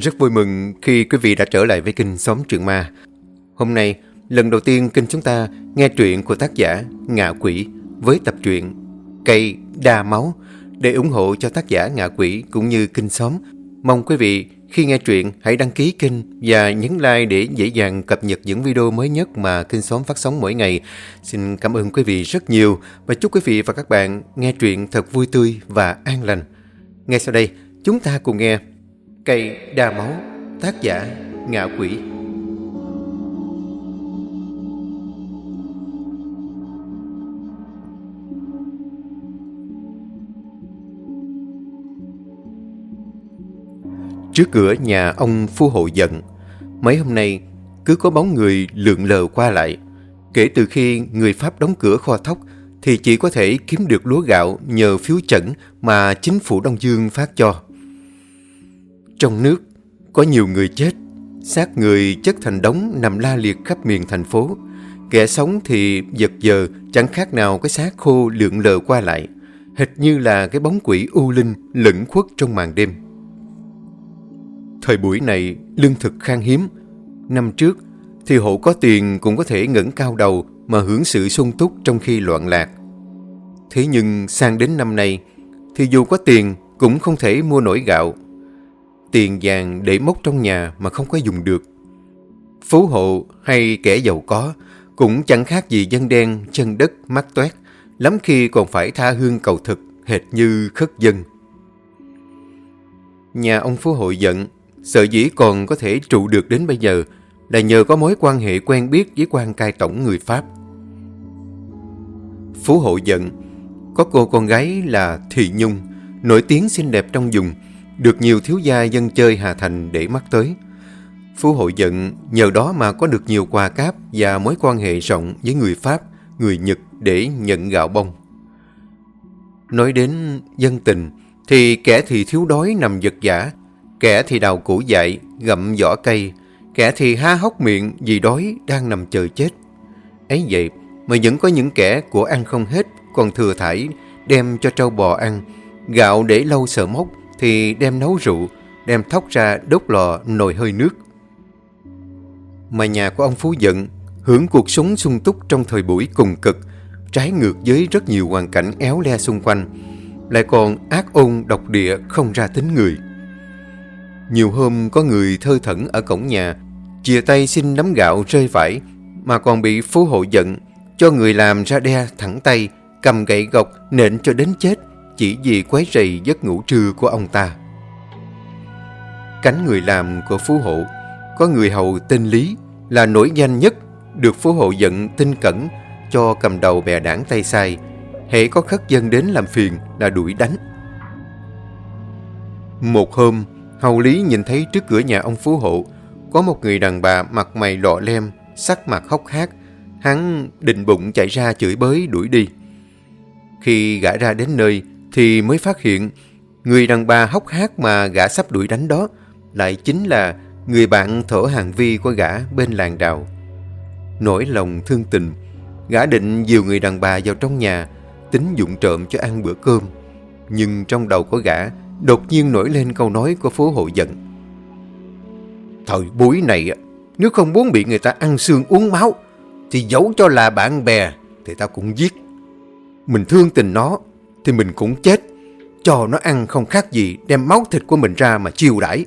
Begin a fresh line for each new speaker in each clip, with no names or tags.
Rất vui mừng khi quý vị đã trở lại với kênh Xóm Truyện Ma. Hôm nay, lần đầu tiên kênh chúng ta nghe truyện của tác giả Ngạ Quỷ với tập truyện Cây Đa Máu để ủng hộ cho tác giả Ngạ Quỷ cũng như kênh Xóm. Mong quý vị khi nghe truyện hãy đăng ký kênh và nhấn like để dễ dàng cập nhật những video mới nhất mà kênh Xóm phát sóng mỗi ngày. Xin cảm ơn quý vị rất nhiều và chúc quý vị và các bạn nghe truyện thật vui tươi và an lành. Ngay sau đây, chúng ta cùng nghe Cây đa máu, Tác giả Ngạ Quỷ. Trước cửa nhà ông Phu Hộ giận Mấy hôm nay cứ có bóng người lượn lờ qua lại. Kể từ khi người Pháp đóng cửa kho thóc Thì chỉ có thể kiếm được lúa gạo nhờ phiếu chẩn mà chính phủ Đông Dương phát cho trong nước, có nhiều người chết, xác người chất thành đống nằm la liệt khắp miền thành phố. Kẻ sống thì giật giờ chẳng khác nào cái xác khô lượn lờ qua lại, hệt như là cái bóng quỷ u linh lẫn khuất trong màn đêm. Thời buổi này, lương thực khan hiếm. Năm trước, thì hộ có tiền cũng có thể ngẩng cao đầu mà hưởng sự sung túc trong khi loạn lạc. Thế nhưng sang đến năm nay, thì dù có tiền cũng không thể mua nổi gạo tiền vàng để mốc trong nhà mà không có dùng được. Phú hộ hay kẻ giàu có cũng chẳng khác gì dân đen chân đất mắt toét, lắm khi còn phải tha hương cầu thực hệt như khất dân. Nhà ông Phú hội giận, sợ dĩ còn có thể trụ được đến bây giờ là nhờ có mối quan hệ quen biết với quan cai tổng người Pháp. Phú hộ giận, có cô con gái là Thị Nhung, nổi tiếng xinh đẹp trong vùng, được nhiều thiếu gia dân chơi Hà Thành để mắt tới. Phú hội giận nhờ đó mà có được nhiều quà cáp và mối quan hệ rộng với người Pháp, người Nhật để nhận gạo bông. Nói đến dân tình, thì kẻ thì thiếu đói nằm giật giả, kẻ thì đào củ dại, gặm vỏ cây, kẻ thì há hốc miệng vì đói đang nằm chờ chết. Ấy vậy mà vẫn có những kẻ của ăn không hết, còn thừa thải đem cho trâu bò ăn, gạo để lâu sợ mốc, thì đem nấu rượu, đem thóc ra đốt lò nồi hơi nước. Mà nhà của ông Phú Dận hưởng cuộc sống sung túc trong thời buổi cùng cực, trái ngược với rất nhiều hoàn cảnh éo le xung quanh, lại còn ác ôn độc địa không ra tính người. Nhiều hôm có người thơ thẩn ở cổng nhà, chia tay xin nắm gạo rơi vải, mà còn bị phú hộ giận, cho người làm ra đe thẳng tay, cầm gậy gộc nện cho đến chết chỉ vì quấy rầy giấc ngủ trưa của ông ta. Cánh người làm của phú hộ, có người hầu tên Lý là nổi danh nhất, được phú hộ giận tinh cẩn cho cầm đầu bè đảng tay sai, hễ có khất dân đến làm phiền là đuổi đánh. Một hôm, hầu Lý nhìn thấy trước cửa nhà ông phú hộ có một người đàn bà mặt mày lọ lem, sắc mặt hốc hác, hắn định bụng chạy ra chửi bới đuổi đi. Khi gã ra đến nơi, thì mới phát hiện người đàn bà hốc hác mà gã sắp đuổi đánh đó lại chính là người bạn thổ hàng vi của gã bên làng đào. Nỗi lòng thương tình, gã định dìu người đàn bà vào trong nhà, tính dụng trộm cho ăn bữa cơm. Nhưng trong đầu của gã đột nhiên nổi lên câu nói của phố hộ giận. Thời buổi này, nếu không muốn bị người ta ăn xương uống máu, thì dẫu cho là bạn bè thì tao cũng giết. Mình thương tình nó thì mình cũng chết. Cho nó ăn không khác gì đem máu thịt của mình ra mà chiêu đãi.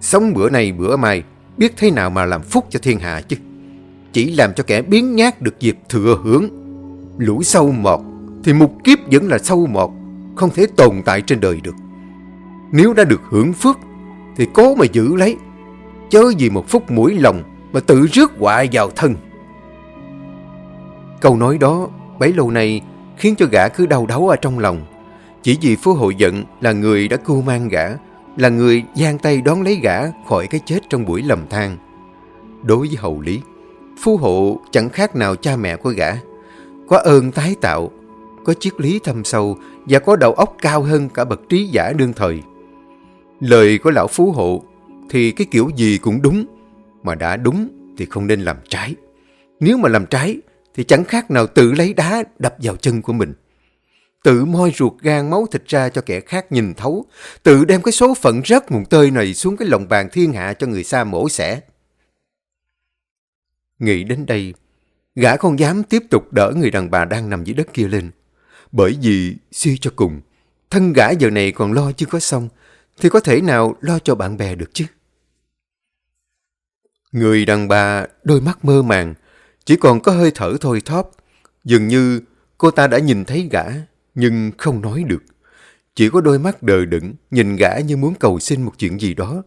Sống bữa này bữa mai, biết thế nào mà làm phúc cho thiên hạ chứ. Chỉ làm cho kẻ biến nhát được dịp thừa hưởng. Lũ sâu mọt thì một kiếp vẫn là sâu mọt, không thể tồn tại trên đời được. Nếu đã được hưởng phước thì cố mà giữ lấy, chớ vì một phút mũi lòng mà tự rước họa vào thân. Câu nói đó bấy lâu nay khiến cho gã cứ đau đớn ở trong lòng. Chỉ vì Phú Hộ giận là người đã cưu mang gã, là người giang tay đón lấy gã khỏi cái chết trong buổi lầm than. Đối với hậu Lý, Phú Hộ chẳng khác nào cha mẹ của gã. Có ơn tái tạo, có triết lý thâm sâu và có đầu óc cao hơn cả bậc trí giả đương thời. Lời của lão Phú Hộ thì cái kiểu gì cũng đúng, mà đã đúng thì không nên làm trái. Nếu mà làm trái thì chẳng khác nào tự lấy đá đập vào chân của mình. tự moi ruột gan máu thịt ra cho kẻ khác nhìn thấu, tự đem cái số phận rớt nguồn tơi này xuống cái lòng bàn thiên hạ cho người xa mổ xẻ. Nghĩ đến đây, gã không dám tiếp tục đỡ người đàn bà đang nằm dưới đất kia lên. Bởi vì suy cho cùng, thân gã giờ này còn lo chưa có xong, thì có thể nào lo cho bạn bè được chứ? Người đàn bà đôi mắt mơ màng, chỉ còn có hơi thở thôi thóp. Dường như cô ta đã nhìn thấy gã, nhưng không nói được. Chỉ có đôi mắt đờ đẫn, nhìn gã như muốn cầu xin một chuyện gì đó.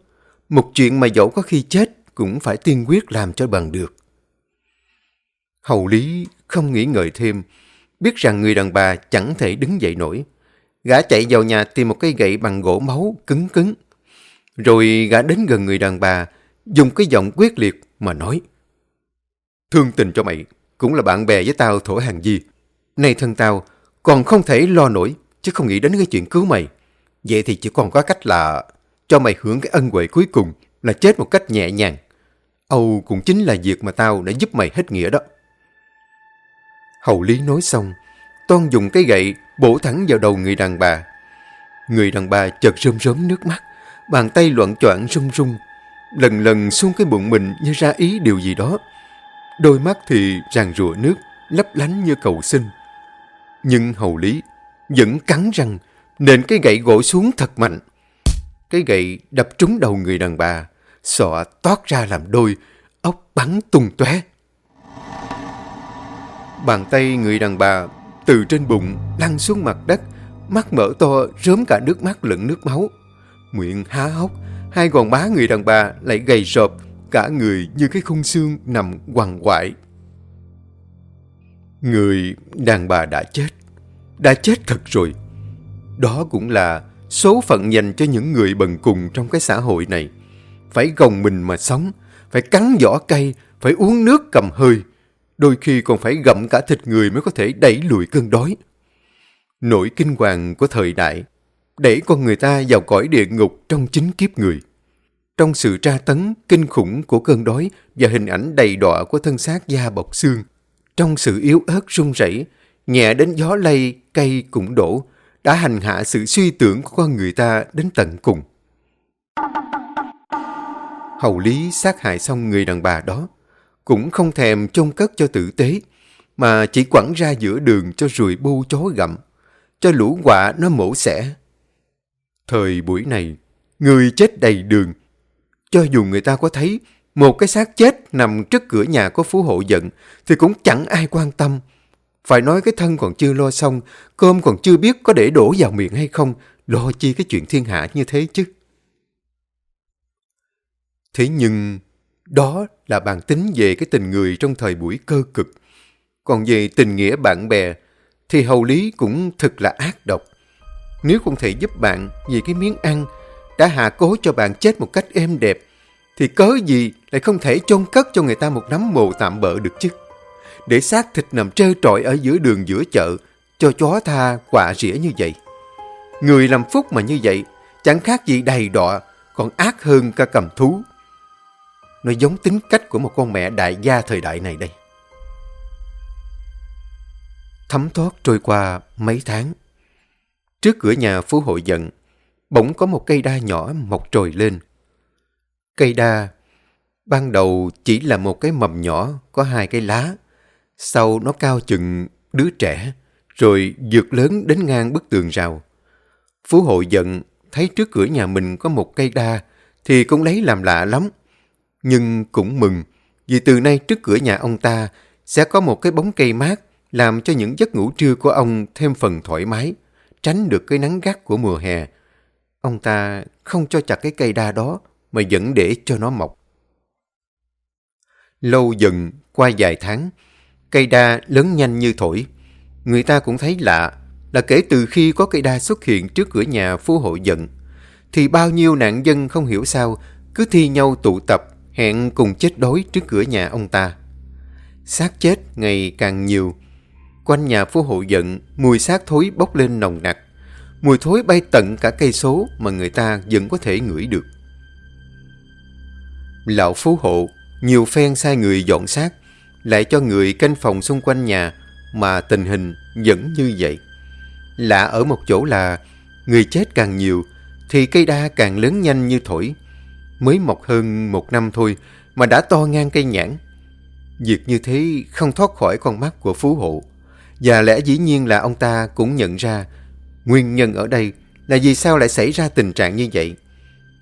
Một chuyện mà dẫu có khi chết cũng phải tiên quyết làm cho bằng được. Hầu Lý không nghĩ ngợi thêm, biết rằng người đàn bà chẳng thể đứng dậy nổi. Gã chạy vào nhà tìm một cây gậy bằng gỗ máu cứng cứng. Rồi gã đến gần người đàn bà, dùng cái giọng quyết liệt mà nói. Thương tình cho mày, cũng là bạn bè với tao thổ hàng gì. Này thân tao, còn không thể lo nổi, chứ không nghĩ đến cái chuyện cứu mày. Vậy thì chỉ còn có cách là cho mày hưởng cái ân huệ cuối cùng là chết một cách nhẹ nhàng. Âu cũng chính là việc mà tao đã giúp mày hết nghĩa đó. Hầu Lý nói xong, Toan dùng cái gậy bổ thẳng vào đầu người đàn bà. Người đàn bà chợt rơm rớm nước mắt, bàn tay loạn choạng rung rung, lần lần xuống cái bụng mình như ra ý điều gì đó. Đôi mắt thì ràng rụa nước, lấp lánh như cầu xin. Nhưng hầu lý vẫn cắn răng, nện cái gậy gỗ xuống thật mạnh. Cái gậy đập trúng đầu người đàn bà, sọ toát ra làm đôi, ốc bắn tung tóe. Bàn tay người đàn bà từ trên bụng lăn xuống mặt đất, mắt mở to rớm cả nước mắt lẫn nước máu. Miệng há hốc, hai gòn má người đàn bà lại gầy rộp, cả người như cái khung xương nằm quằn quại. Người đàn bà đã chết, đã chết thật rồi. Đó cũng là số phận dành cho những người bần cùng trong cái xã hội này. Phải gồng mình mà sống, phải cắn vỏ cây, phải uống nước cầm hơi, đôi khi còn phải gặm cả thịt người mới có thể đẩy lùi cơn đói. Nỗi kinh hoàng của thời đại đẩy con người ta vào cõi địa ngục trong chính kiếp người. Trong sự tra tấn kinh khủng của cơn đói và hình ảnh đầy đọa của thân xác da bọc xương, trong sự yếu ớt run rẩy, nhẹ đến gió lay, cây cũng đổ, đã hành hạ sự suy tưởng của con người ta đến tận cùng. Hầu Lý sát hại xong người đàn bà đó, cũng không thèm chôn cất cho tử tế, mà chỉ quẳng ra giữa đường cho ruồi bu chó gặm, cho lũ quạ nó mổ xẻ. Thời buổi này, người chết đầy đường. Cho dù người ta có thấy một cái xác chết nằm trước cửa nhà có phú hộ giận, thì cũng chẳng ai quan tâm. Phải nói cái thân còn chưa lo xong, cơm còn chưa biết có để đổ vào miệng hay không, lo chi cái chuyện thiên hạ như thế chứ. Thế nhưng đó là bản tính về cái tình người trong thời buổi cơ cực. Còn về tình nghĩa bạn bè, thì hầu lý cũng thật là ác độc. Nếu không thể giúp bạn vì cái miếng ăn, đã hạ cố cho bạn chết một cách êm đẹp, thì cớ gì lại không thể chôn cất cho người ta một nắm mồ tạm bợ được chứ? Để xác thịt nằm trơ trọi ở giữa đường giữa chợ, cho chó tha quạ rỉa như vậy. Người làm phúc mà như vậy, chẳng khác gì đầy đọa, còn ác hơn cả cầm thú. Nó giống tính cách của một con mẹ đại gia thời đại này đây. Thấm thoát trôi qua mấy tháng. Trước cửa nhà phú hội giận, bỗng có một cây đa nhỏ mọc trồi lên. Cây đa ban đầu chỉ là một cái mầm nhỏ có hai cái lá. Sau nó cao chừng đứa trẻ, rồi vượt lớn đến ngang bức tường rào. Phú hội giận thấy trước cửa nhà mình có một cây đa thì cũng lấy làm lạ lắm nhưng cũng mừng vì từ nay trước cửa nhà ông ta sẽ có một cái bóng cây mát làm cho những giấc ngủ trưa của ông thêm phần thoải mái, tránh được cái nắng gắt của mùa hè. Ông ta không cho chặt cái cây đa đó mà vẫn để cho nó mọc. Lâu dần, qua vài tháng, cây đa lớn nhanh như thổi. Người ta cũng thấy lạ là kể từ khi có cây đa xuất hiện trước cửa nhà phú hộ giận, thì bao nhiêu nạn dân không hiểu sao cứ thi nhau tụ tập hẹn cùng chết đói trước cửa nhà ông ta. xác chết ngày càng nhiều. Quanh nhà phú hộ giận, mùi xác thối bốc lên nồng nặc. Mùi thối bay tận cả cây số mà người ta vẫn có thể ngửi được. Lão phú hộ nhiều phen sai người dọn xác, lại cho người canh phòng xung quanh nhà mà tình hình vẫn như vậy. Lạ ở một chỗ là người chết càng nhiều thì cây đa càng lớn nhanh như thổi. Mới mọc hơn một năm thôi mà đã to ngang cây nhãn. Việc như thế không thoát khỏi con mắt của phú hộ. Và lẽ dĩ nhiên là ông ta cũng nhận ra nguyên nhân ở đây là vì sao lại xảy ra tình trạng như vậy.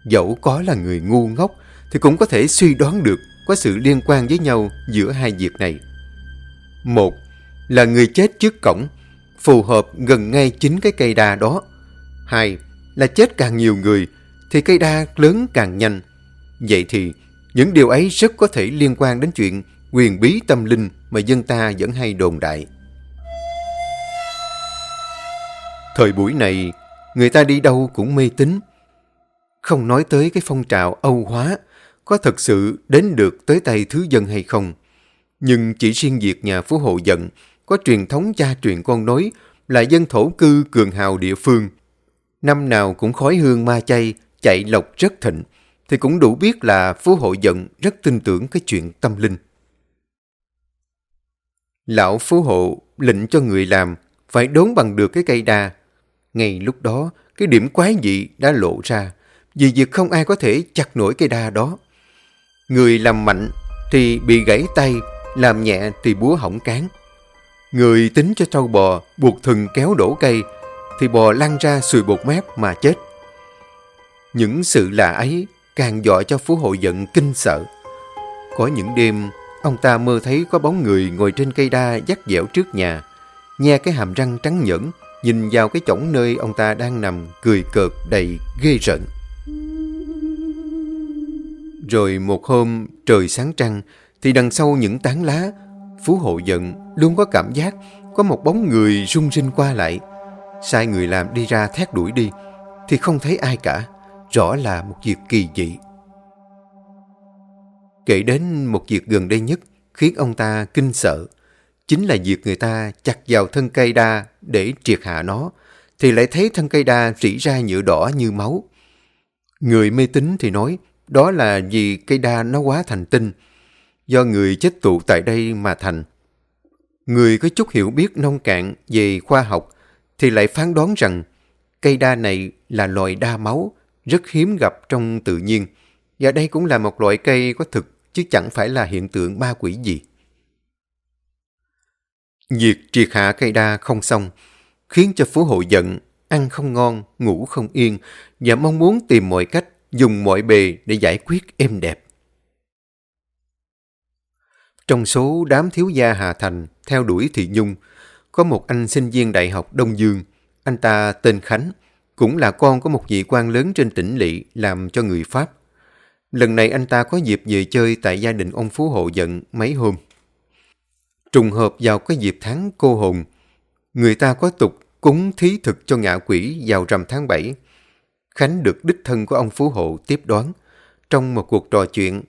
Dẫu có là người ngu ngốc thì cũng có thể suy đoán được có sự liên quan với nhau giữa hai việc này. Một là người chết trước cổng, phù hợp gần ngay chính cái cây đa đó. Hai là chết càng nhiều người thì cây đa lớn càng nhanh. Vậy thì những điều ấy rất có thể liên quan đến chuyện quyền bí tâm linh mà dân ta vẫn hay đồn đại. Thời buổi này, người ta đi đâu cũng mê tín. Không nói tới cái phong trào Âu hóa có thật sự đến được tới tay thứ dân hay không. Nhưng chỉ riêng việc nhà phú hộ giận có truyền thống cha truyền con nối là dân thổ cư cường hào địa phương. Năm nào cũng khói hương ma chay, chạy lộc rất thịnh, thì cũng đủ biết là phú hộ giận rất tin tưởng cái chuyện tâm linh. Lão phú hộ lệnh cho người làm phải đốn bằng được cái cây đa. Ngay lúc đó, cái điểm quái dị đã lộ ra, vì việc không ai có thể chặt nổi cây đa đó. Người làm mạnh thì bị gãy tay, làm nhẹ thì búa hỏng cán. Người tính cho trâu bò buộc thừng kéo đổ cây thì bò lăn ra sùi bột mép mà chết. Những sự lạ ấy càng dọa cho phú hộ giận kinh sợ. Có những đêm, ông ta mơ thấy có bóng người ngồi trên cây đa dắt dẻo trước nhà, nghe cái hàm răng trắng nhẫn, nhìn vào cái chổng nơi ông ta đang nằm, cười cợt đầy ghê rợn. Rồi một hôm trời sáng trăng thì đằng sau những tán lá, Phú Hộ giận luôn có cảm giác có một bóng người rung rinh qua lại. Sai người làm đi ra thét đuổi đi thì không thấy ai cả. Rõ là một việc kỳ dị. Kể đến một việc gần đây nhất khiến ông ta kinh sợ. Chính là việc người ta chặt vào thân cây đa để triệt hạ nó thì lại thấy thân cây đa rỉ ra nhựa đỏ như máu. Người mê tín thì nói đó là vì cây đa nó quá thành tinh, do người chết tụ tại đây mà thành. Người có chút hiểu biết nông cạn về khoa học thì lại phán đoán rằng cây đa này là loài đa máu, rất hiếm gặp trong tự nhiên. Và đây cũng là một loại cây có thực chứ chẳng phải là hiện tượng ma quỷ gì. Việc triệt hạ cây đa không xong, khiến cho phú hộ giận, ăn không ngon, ngủ không yên và mong muốn tìm mọi cách dùng mọi bề để giải quyết êm đẹp. Trong số đám thiếu gia Hà Thành theo đuổi Thị Nhung, có một anh sinh viên Đại học Đông Dương. Anh ta tên Khánh, cũng là con của một vị quan lớn trên tỉnh lỵ làm cho người Pháp. Lần này anh ta có dịp về chơi tại gia đình ông Phú Hộ giận mấy hôm. Trùng hợp vào cái dịp tháng cô hồn, người ta có tục cúng thí thực cho ngạ quỷ vào rằm tháng 7. Khánh được đích thân của ông Phú Hộ tiếp đoán. Trong một cuộc trò chuyện,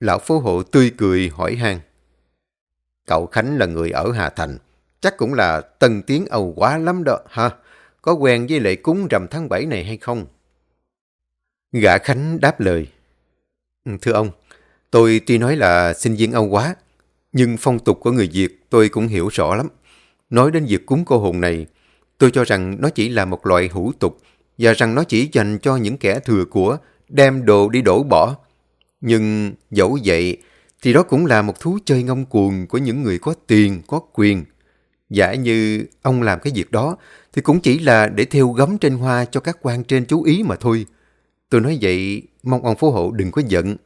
lão Phú Hộ tươi cười hỏi han Cậu Khánh là người ở Hà Thành, chắc cũng là tân tiếng Âu quá lắm đó ha. Có quen với lễ cúng rằm tháng 7 này hay không? Gã Khánh đáp lời. Ừ, thưa ông, tôi tuy nói là sinh viên Âu quá, nhưng phong tục của người Việt tôi cũng hiểu rõ lắm. Nói đến việc cúng cô hồn này, tôi cho rằng nó chỉ là một loại hữu tục và rằng nó chỉ dành cho những kẻ thừa của đem đồ đi đổ bỏ. Nhưng dẫu vậy thì đó cũng là một thú chơi ngông cuồng của những người có tiền, có quyền. Giả như ông làm cái việc đó thì cũng chỉ là để theo gấm trên hoa cho các quan trên chú ý mà thôi. Tôi nói vậy, mong ông Phú Hộ đừng có giận.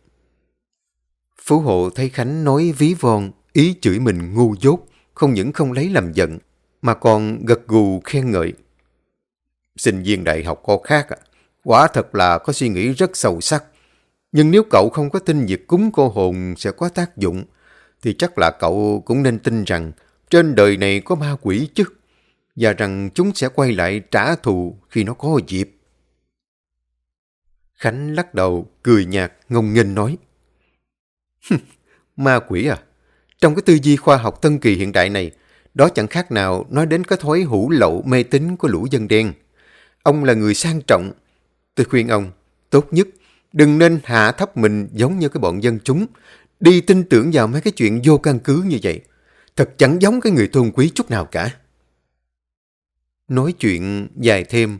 Phú Hộ thấy Khánh nói ví von, ý chửi mình ngu dốt, không những không lấy làm giận, mà còn gật gù khen ngợi. Sinh viên đại học có khác, à. quả thật là có suy nghĩ rất sâu sắc. Nhưng nếu cậu không có tin việc cúng cô hồn sẽ có tác dụng, thì chắc là cậu cũng nên tin rằng trên đời này có ma quỷ chứ, và rằng chúng sẽ quay lại trả thù khi nó có dịp. Khánh lắc đầu, cười nhạt, ngông nghênh nói ma quỷ à? Trong cái tư duy khoa học tân kỳ hiện đại này, đó chẳng khác nào nói đến cái thói hủ lậu mê tín của lũ dân đen. Ông là người sang trọng. Tôi khuyên ông, tốt nhất Đừng nên hạ thấp mình giống như cái bọn dân chúng, đi tin tưởng vào mấy cái chuyện vô căn cứ như vậy. Thật chẳng giống cái người tôn quý chút nào cả. Nói chuyện dài thêm,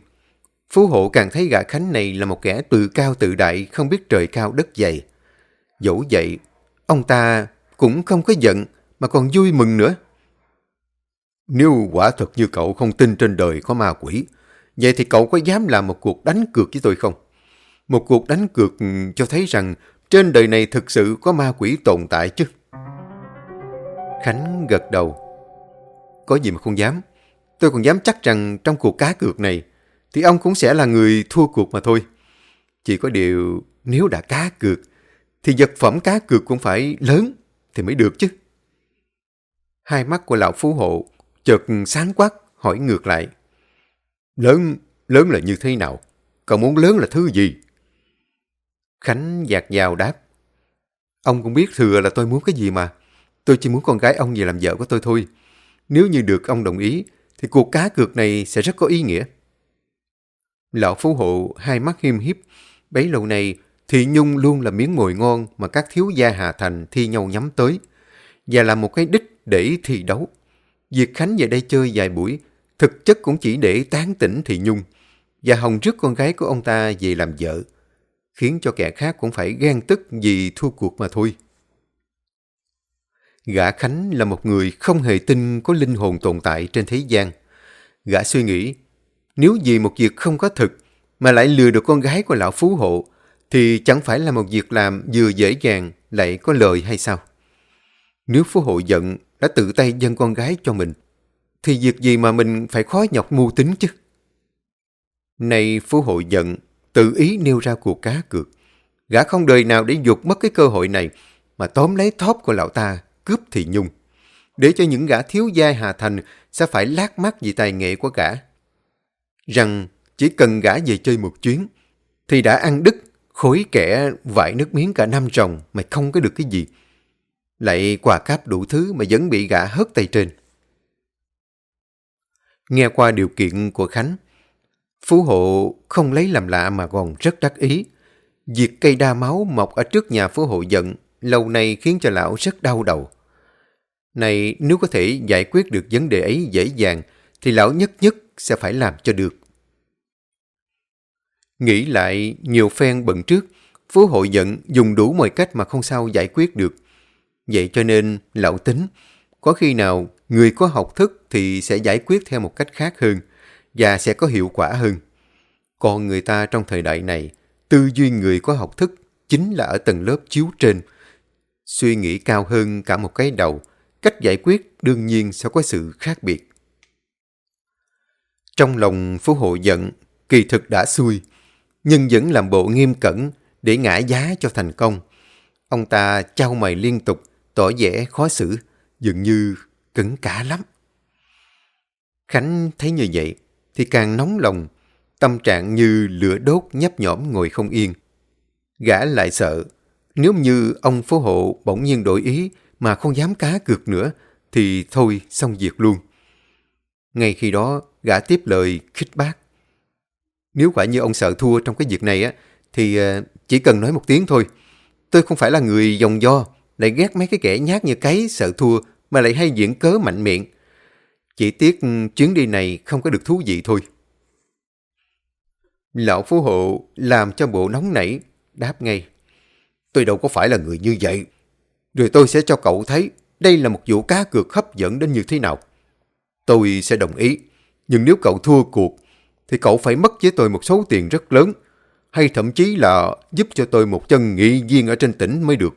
Phú Hộ càng thấy gã Khánh này là một kẻ tự cao tự đại, không biết trời cao đất dày. Dẫu vậy, ông ta cũng không có giận, mà còn vui mừng nữa. Nếu quả thật như cậu không tin trên đời có ma quỷ, vậy thì cậu có dám làm một cuộc đánh cược với tôi không? Một cuộc đánh cược cho thấy rằng trên đời này thực sự có ma quỷ tồn tại chứ. Khánh gật đầu. Có gì mà không dám. Tôi còn dám chắc rằng trong cuộc cá cược này thì ông cũng sẽ là người thua cuộc mà thôi. Chỉ có điều nếu đã cá cược thì vật phẩm cá cược cũng phải lớn thì mới được chứ. Hai mắt của lão phú hộ chợt sáng quắc hỏi ngược lại. Lớn, lớn là như thế nào? Cậu muốn lớn là thứ gì? Khánh dạt dào đáp. Ông cũng biết thừa là tôi muốn cái gì mà. Tôi chỉ muốn con gái ông về làm vợ của tôi thôi. Nếu như được ông đồng ý, thì cuộc cá cược này sẽ rất có ý nghĩa. Lão phú hộ hai mắt hiêm hiếp. Bấy lâu nay, Thị Nhung luôn là miếng mồi ngon mà các thiếu gia Hà Thành thi nhau nhắm tới. Và là một cái đích để thi đấu. Việc Khánh về đây chơi vài buổi, thực chất cũng chỉ để tán tỉnh Thị Nhung. Và Hồng rước con gái của ông ta về làm vợ. Khiến cho kẻ khác cũng phải ghen tức vì thua cuộc mà thôi. Gã Khánh là một người không hề tin có linh hồn tồn tại trên thế gian. Gã suy nghĩ, nếu vì một việc không có thực mà lại lừa được con gái của lão phú hộ, thì chẳng phải là một việc làm vừa dễ dàng lại có lời hay sao? Nếu phú hội giận đã tự tay dâng con gái cho mình, thì việc gì mà mình phải khó nhọc mưu tính chứ? Này phú hội giận, tự ý nêu ra cuộc cá cược. Gã không đời nào để dục mất cái cơ hội này mà tóm lấy thóp của lão ta cướp thì Nhung, để cho những gã thiếu gia Hà Thành sẽ phải lát mắt vì tài nghệ của gã. Rằng chỉ cần gã về chơi một chuyến, thì đã ăn đứt khối kẻ vải nước miếng cả năm trồng mà không có được cái gì. Lại quà cáp đủ thứ mà vẫn bị gã hất tay trên. Nghe qua điều kiện của Khánh, Phú Hộ không lấy làm lạ mà còn rất đắc ý. Việc cây đa máu mọc ở trước nhà Phú Hộ giận lâu nay khiến cho lão rất đau đầu. Này, nếu có thể giải quyết được vấn đề ấy dễ dàng, thì lão nhất nhất sẽ phải làm cho được. Nghĩ lại nhiều phen bận trước, Phú hội giận dùng đủ mọi cách mà không sao giải quyết được. Vậy cho nên lão tính, có khi nào người có học thức thì sẽ giải quyết theo một cách khác hơn và sẽ có hiệu quả hơn. Còn người ta trong thời đại này, tư duy người có học thức chính là ở tầng lớp chiếu trên. Suy nghĩ cao hơn cả một cái đầu, cách giải quyết đương nhiên sẽ có sự khác biệt. Trong lòng Phú Hộ giận, kỳ thực đã xui, nhưng vẫn làm bộ nghiêm cẩn để ngã giá cho thành công. Ông ta trao mày liên tục, tỏ vẻ khó xử, dường như cứng cả lắm. Khánh thấy như vậy thì càng nóng lòng, tâm trạng như lửa đốt nhấp nhõm ngồi không yên. Gã lại sợ, nếu như ông phố hộ bỗng nhiên đổi ý mà không dám cá cược nữa, thì thôi xong việc luôn. Ngay khi đó, gã tiếp lời khích bác. Nếu quả như ông sợ thua trong cái việc này á, thì ờ, chỉ cần nói một tiếng thôi. Tôi không phải là người dòng do, lại ghét mấy cái kẻ nhát như cái sợ thua mà lại hay diễn cớ mạnh miệng. Chỉ tiếc ừ, chuyến đi này không có được thú vị thôi. Lão phú hộ làm cho bộ nóng nảy, đáp ngay. Tôi đâu có phải là người như vậy. Rồi tôi sẽ cho cậu thấy đây là một vụ cá cược hấp dẫn đến như thế nào. Tôi sẽ đồng ý. Nhưng nếu cậu thua cuộc, thì cậu phải mất với tôi một số tiền rất lớn, hay thậm chí là giúp cho tôi một chân nghị viên ở trên tỉnh mới được.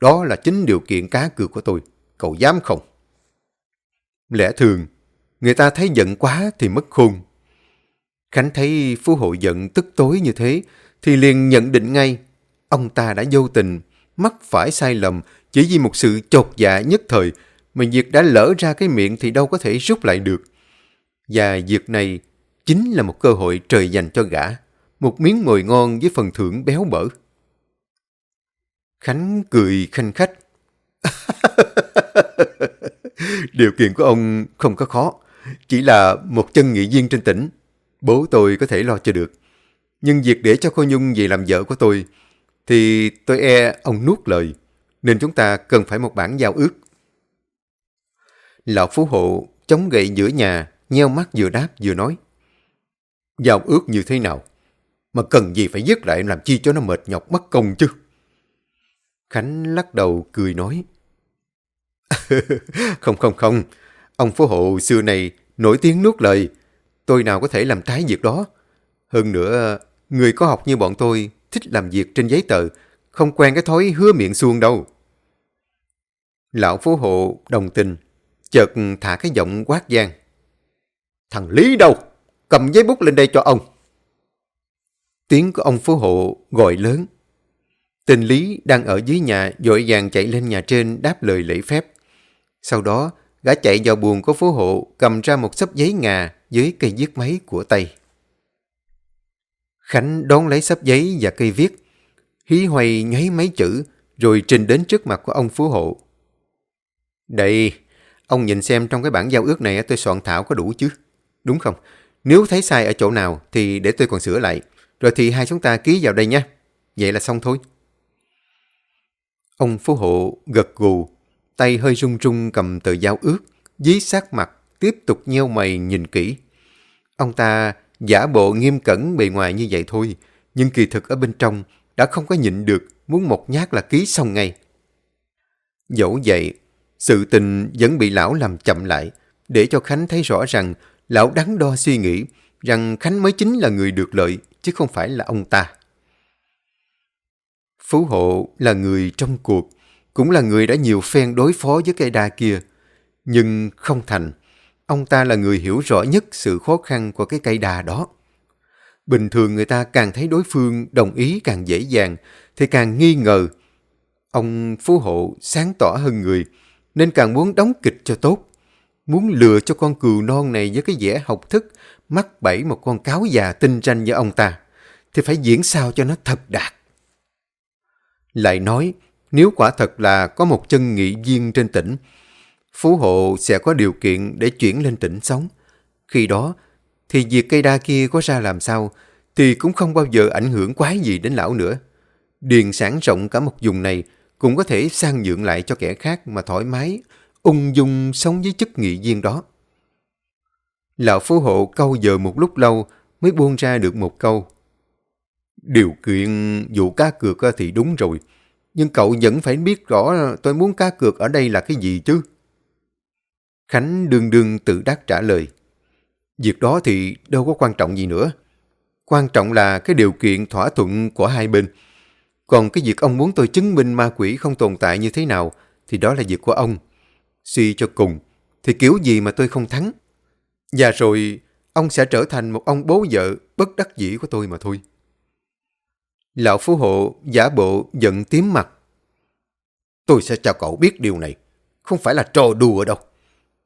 Đó là chính điều kiện cá cược của tôi. Cậu dám không? Lẽ thường, người ta thấy giận quá thì mất khôn. Khánh thấy phú hội giận tức tối như thế, thì liền nhận định ngay, ông ta đã vô tình, mắc phải sai lầm chỉ vì một sự chột dạ nhất thời, mà việc đã lỡ ra cái miệng thì đâu có thể rút lại được. Và việc này chính là một cơ hội trời dành cho gã, một miếng mồi ngon với phần thưởng béo bở. Khánh cười khanh khách. Điều kiện của ông không có khó, chỉ là một chân nghị viên trên tỉnh. Bố tôi có thể lo cho được. Nhưng việc để cho cô Nhung về làm vợ của tôi, thì tôi e ông nuốt lời, nên chúng ta cần phải một bản giao ước. Lão Phú Hộ chống gậy giữa nhà, nheo mắt vừa đáp vừa nói. Giao ước như thế nào? Mà cần gì phải dứt lại làm chi cho nó mệt nhọc mất công chứ? Khánh lắc đầu cười nói. không không không, ông phố hộ xưa này nổi tiếng nuốt lời. Tôi nào có thể làm trái việc đó. Hơn nữa, người có học như bọn tôi thích làm việc trên giấy tờ, không quen cái thói hứa miệng xuông đâu. Lão phố hộ đồng tình, chợt thả cái giọng quát gian. Thằng Lý đâu? Cầm giấy bút lên đây cho ông. Tiếng của ông phú hộ gọi lớn. Tình Lý đang ở dưới nhà dội vàng chạy lên nhà trên đáp lời lễ phép. Sau đó, gã chạy vào buồng của phú hộ cầm ra một sấp giấy ngà dưới cây viết máy của tay. Khánh đón lấy sấp giấy và cây viết, hí hoay nháy mấy chữ rồi trình đến trước mặt của ông phú hộ. Đây, ông nhìn xem trong cái bản giao ước này tôi soạn thảo có đủ chứ, đúng không? Nếu thấy sai ở chỗ nào thì để tôi còn sửa lại, rồi thì hai chúng ta ký vào đây nha. Vậy là xong thôi. Ông phú hộ gật gù, tay hơi run run cầm tờ giao ước, dí sát mặt, tiếp tục nheo mày nhìn kỹ. Ông ta giả bộ nghiêm cẩn bề ngoài như vậy thôi, nhưng kỳ thực ở bên trong đã không có nhịn được, muốn một nhát là ký xong ngay. Dẫu vậy, sự tình vẫn bị lão làm chậm lại, để cho Khánh thấy rõ rằng lão đắn đo suy nghĩ rằng Khánh mới chính là người được lợi, chứ không phải là ông ta. Phú Hộ là người trong cuộc, cũng là người đã nhiều phen đối phó với cây đa kia, nhưng không thành. Ông ta là người hiểu rõ nhất sự khó khăn của cái cây đà đó. Bình thường người ta càng thấy đối phương đồng ý càng dễ dàng, thì càng nghi ngờ. Ông Phú Hộ sáng tỏ hơn người, nên càng muốn đóng kịch cho tốt. Muốn lừa cho con cừu non này với cái vẻ học thức, mắc bẫy một con cáo già tinh tranh như ông ta, thì phải diễn sao cho nó thật đạt. Lại nói, nếu quả thật là có một chân nghị viên trên tỉnh, Phú Hộ sẽ có điều kiện để chuyển lên tỉnh sống. Khi đó, thì việc cây đa kia có ra làm sao, thì cũng không bao giờ ảnh hưởng quái gì đến lão nữa. Điền sản rộng cả một vùng này cũng có thể sang nhượng lại cho kẻ khác mà thoải mái, ung dung sống với chức nghị viên đó. Lão Phú Hộ câu giờ một lúc lâu mới buông ra được một câu. Điều kiện vụ cá cược thì đúng rồi, nhưng cậu vẫn phải biết rõ tôi muốn cá cược ở đây là cái gì chứ. Khánh đương đương tự đắc trả lời. Việc đó thì đâu có quan trọng gì nữa. Quan trọng là cái điều kiện thỏa thuận của hai bên. Còn cái việc ông muốn tôi chứng minh ma quỷ không tồn tại như thế nào thì đó là việc của ông. Suy cho cùng thì kiểu gì mà tôi không thắng. Và rồi ông sẽ trở thành một ông bố vợ bất đắc dĩ của tôi mà thôi. Lão Phú Hộ giả bộ giận tím mặt. Tôi sẽ cho cậu biết điều này. Không phải là trò đùa đâu.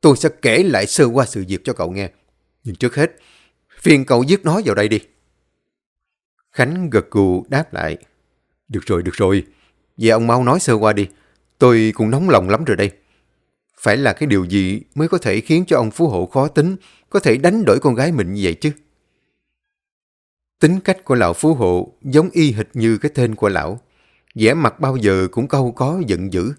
Tôi sẽ kể lại sơ qua sự việc cho cậu nghe. Nhưng trước hết, phiền cậu viết nó vào đây đi. Khánh gật gù đáp lại. Được rồi, được rồi. Vậy ông mau nói sơ qua đi. Tôi cũng nóng lòng lắm rồi đây. Phải là cái điều gì mới có thể khiến cho ông Phú Hộ khó tính, có thể đánh đổi con gái mình như vậy chứ? Tính cách của lão Phú Hộ giống y hệt như cái tên của lão. vẻ mặt bao giờ cũng câu có giận dữ.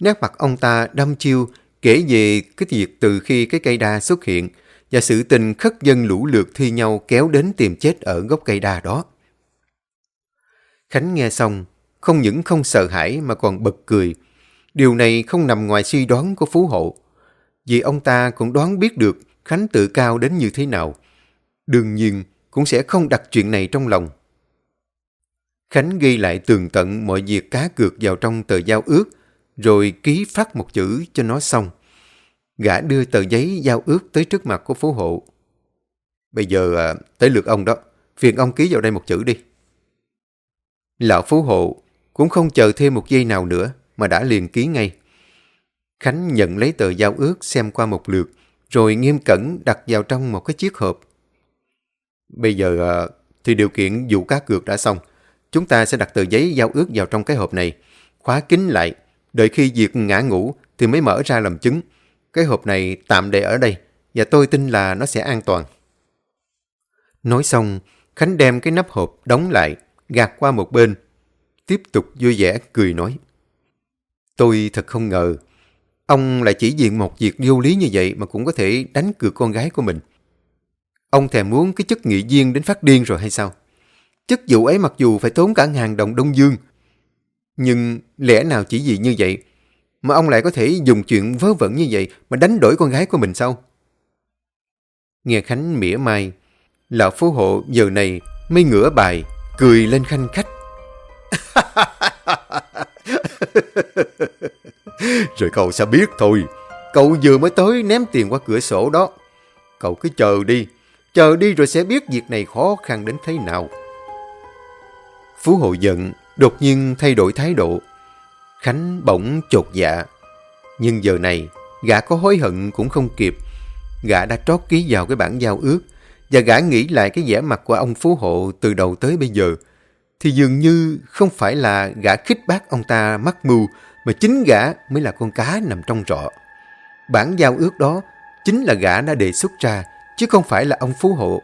Nét mặt ông ta đâm chiêu kể về cái việc từ khi cái cây đa xuất hiện và sự tình khất dân lũ lượt thi nhau kéo đến tìm chết ở gốc cây đa đó. Khánh nghe xong, không những không sợ hãi mà còn bật cười. Điều này không nằm ngoài suy đoán của Phú Hộ. Vì ông ta cũng đoán biết được Khánh tự cao đến như thế nào. Đương nhiên, cũng sẽ không đặt chuyện này trong lòng. Khánh ghi lại tường tận mọi việc cá cược vào trong tờ giao ước rồi ký phát một chữ cho nó xong. Gã đưa tờ giấy giao ước tới trước mặt của phú hộ. Bây giờ à, tới lượt ông đó, phiền ông ký vào đây một chữ đi. Lão phú hộ cũng không chờ thêm một giây nào nữa mà đã liền ký ngay. Khánh nhận lấy tờ giao ước xem qua một lượt, rồi nghiêm cẩn đặt vào trong một cái chiếc hộp. Bây giờ à, thì điều kiện vụ cá cược đã xong. Chúng ta sẽ đặt tờ giấy giao ước vào trong cái hộp này, khóa kín lại Đợi khi Diệt ngã ngủ thì mới mở ra làm chứng. Cái hộp này tạm để ở đây và tôi tin là nó sẽ an toàn. Nói xong, Khánh đem cái nắp hộp đóng lại, gạt qua một bên. Tiếp tục vui vẻ cười nói. Tôi thật không ngờ. Ông lại chỉ diện một việc vô lý như vậy mà cũng có thể đánh cược con gái của mình. Ông thèm muốn cái chức nghị viên đến phát điên rồi hay sao? Chức vụ ấy mặc dù phải tốn cả ngàn đồng đông dương. Nhưng lẽ nào chỉ vì như vậy mà ông lại có thể dùng chuyện vớ vẩn như vậy mà đánh đổi con gái của mình sao? Nghe Khánh mỉa mai, lão phú hộ giờ này mới ngửa bài, cười lên khanh khách. Rồi cậu sẽ biết thôi, cậu vừa mới tới ném tiền qua cửa sổ đó. Cậu cứ chờ đi, chờ đi rồi sẽ biết việc này khó khăn đến thế nào. Phú hộ giận, đột nhiên thay đổi thái độ. Khánh bỗng chột dạ. Nhưng giờ này, gã có hối hận cũng không kịp. Gã đã trót ký vào cái bản giao ước và gã nghĩ lại cái vẻ mặt của ông Phú Hộ từ đầu tới bây giờ thì dường như không phải là gã khích bác ông ta mắc mưu mà chính gã mới là con cá nằm trong rọ. Bản giao ước đó chính là gã đã đề xuất ra chứ không phải là ông Phú Hộ.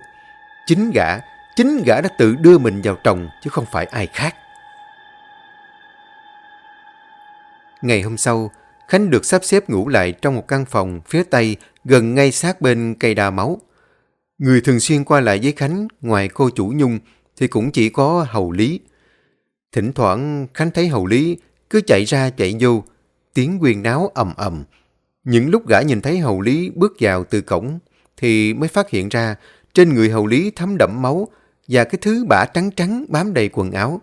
Chính gã, chính gã đã tự đưa mình vào trồng chứ không phải ai khác. Ngày hôm sau, Khánh được sắp xếp ngủ lại trong một căn phòng phía tây gần ngay sát bên cây đa máu. Người thường xuyên qua lại với Khánh ngoài cô chủ Nhung thì cũng chỉ có Hầu Lý. Thỉnh thoảng Khánh thấy Hầu Lý cứ chạy ra chạy vô, tiếng quyền náo ầm ầm. Những lúc gã nhìn thấy Hầu Lý bước vào từ cổng thì mới phát hiện ra trên người Hầu Lý thấm đẫm máu và cái thứ bã trắng trắng bám đầy quần áo.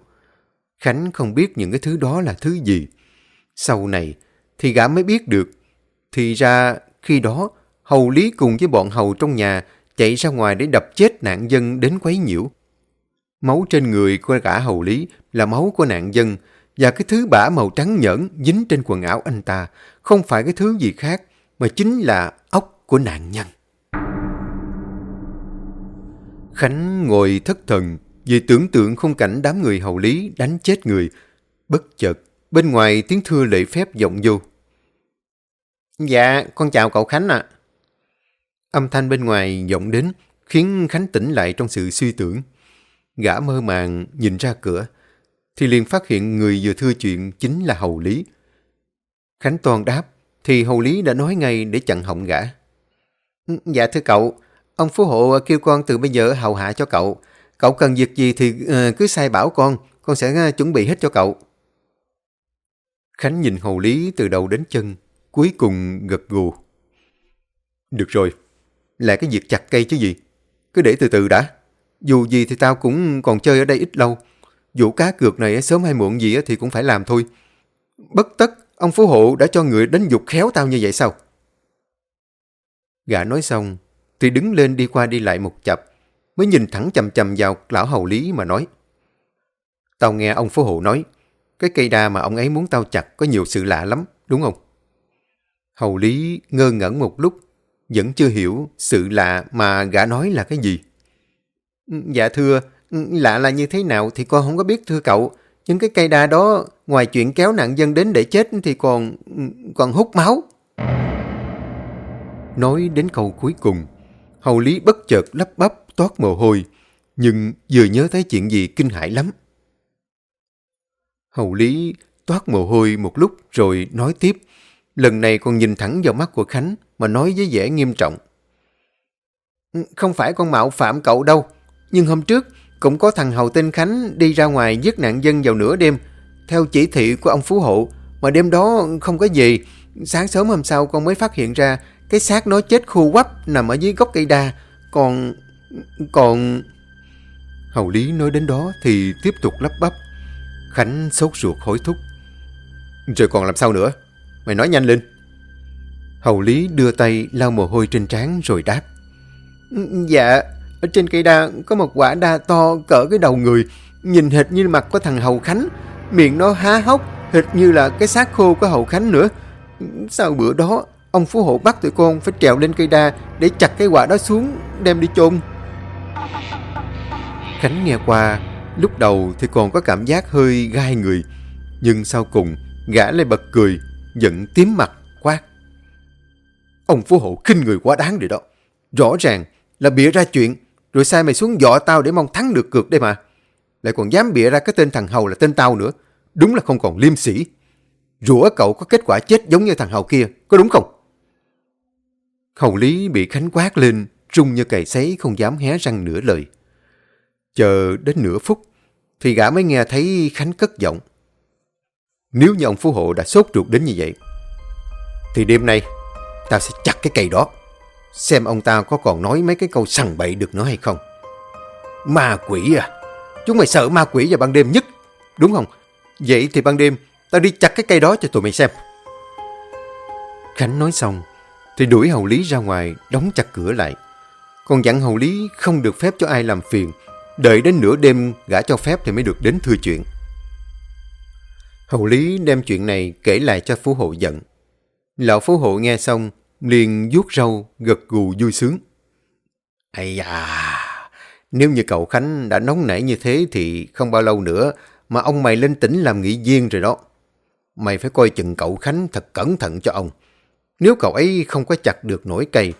Khánh không biết những cái thứ đó là thứ gì. Sau này thì gã mới biết được. Thì ra khi đó Hầu Lý cùng với bọn hầu trong nhà chạy ra ngoài để đập chết nạn dân đến quấy nhiễu. Máu trên người của gã Hầu Lý là máu của nạn dân và cái thứ bã màu trắng nhẫn dính trên quần áo anh ta không phải cái thứ gì khác mà chính là ốc của nạn nhân. Khánh ngồi thất thần vì tưởng tượng khung cảnh đám người hầu lý đánh chết người. Bất chợt, bên ngoài tiếng thưa lễ phép vọng vô. Dạ, con chào cậu Khánh ạ. Âm thanh bên ngoài vọng đến, khiến Khánh tỉnh lại trong sự suy tưởng. Gã mơ màng nhìn ra cửa, thì liền phát hiện người vừa thưa chuyện chính là Hầu Lý. Khánh toàn đáp, thì Hầu Lý đã nói ngay để chặn họng gã. Ừ, dạ thưa cậu, ông Phú Hộ kêu con từ bây giờ hầu hạ cho cậu. Cậu cần việc gì thì uh, cứ sai bảo con, con sẽ uh, chuẩn bị hết cho cậu. Khánh nhìn Hầu Lý từ đầu đến chân, cuối cùng gật gù. Được rồi, là cái việc chặt cây chứ gì. Cứ để từ từ đã. Dù gì thì tao cũng còn chơi ở đây ít lâu. Vụ cá cược này sớm hay muộn gì thì cũng phải làm thôi. Bất tất, ông Phú Hộ đã cho người đến dục khéo tao như vậy sao? Gã nói xong, thì đứng lên đi qua đi lại một chập, mới nhìn thẳng chầm chầm vào lão hầu lý mà nói. Tao nghe ông Phú Hộ nói, cái cây đa mà ông ấy muốn tao chặt có nhiều sự lạ lắm, đúng không? Hầu lý ngơ ngẩn một lúc, vẫn chưa hiểu sự lạ mà gã nói là cái gì. Dạ thưa, lạ là như thế nào thì con không có biết thưa cậu. Nhưng cái cây đa đó, ngoài chuyện kéo nạn dân đến để chết thì còn còn hút máu. Nói đến câu cuối cùng, Hầu Lý bất chợt lắp bắp toát mồ hôi, nhưng vừa nhớ thấy chuyện gì kinh hãi lắm. Hầu Lý toát mồ hôi một lúc rồi nói tiếp, lần này còn nhìn thẳng vào mắt của Khánh mà nói với vẻ nghiêm trọng. Ừ, không phải con mạo phạm cậu đâu, nhưng hôm trước cũng có thằng Hầu tên Khánh đi ra ngoài giết nạn dân vào nửa đêm, theo chỉ thị của ông Phú Hộ, mà đêm đó không có gì. Sáng sớm hôm sau con mới phát hiện ra cái xác nó chết khu quắp nằm ở dưới gốc cây đa. Còn... còn... Hầu Lý nói đến đó thì tiếp tục lắp bắp. Khánh sốt ruột hối thúc. Rồi còn làm sao nữa? Mày nói nhanh lên. Hầu Lý đưa tay lau mồ hôi trên trán rồi đáp. Dạ, ở trên cây đa có một quả đa to cỡ cái đầu người, nhìn hệt như mặt của thằng Hầu Khánh, miệng nó há hốc, hệt như là cái xác khô của Hầu Khánh nữa. Sau bữa đó, ông Phú Hộ bắt tụi con phải trèo lên cây đa để chặt cái quả đó xuống, đem đi chôn. Khánh nghe qua, lúc đầu thì còn có cảm giác hơi gai người, nhưng sau cùng gã lại bật cười, giận tím mặt, quát. Ông Phú Hộ khinh người quá đáng rồi đó. Rõ ràng là bịa ra chuyện, rồi sai mày xuống dọ tao để mong thắng được cược đây mà. Lại còn dám bịa ra cái tên thằng Hầu là tên tao nữa. Đúng là không còn liêm sĩ. rủa cậu có kết quả chết giống như thằng Hầu kia, có đúng không? Hầu Lý bị Khánh quát lên, rung như cày sấy không dám hé răng nửa lời. Chờ đến nửa phút, thì gã mới nghe thấy Khánh cất giọng. Nếu như ông Phú Hộ đã sốt ruột đến như vậy, thì đêm nay tao sẽ chặt cái cây đó. Xem ông ta có còn nói mấy cái câu sằng bậy được nữa hay không. Ma quỷ à? Chúng mày sợ ma quỷ vào ban đêm nhất, đúng không? Vậy thì ban đêm tao đi chặt cái cây đó cho tụi mày xem. Khánh nói xong, thì đuổi Hầu Lý ra ngoài, đóng chặt cửa lại. Còn dặn Hầu Lý không được phép cho ai làm phiền, đợi đến nửa đêm gã cho phép thì mới được đến thưa chuyện. Hầu Lý đem chuyện này kể lại cho Phú Hộ giận. Lão Phú Hộ nghe xong, liền vuốt râu, gật gù vui sướng. Ây da, nếu như cậu Khánh đã nóng nảy như thế thì không bao lâu nữa mà ông mày lên tỉnh làm nghị viên rồi đó. Mày phải coi chừng cậu Khánh thật cẩn thận cho ông. Nếu cậu ấy không có chặt được nổi cây,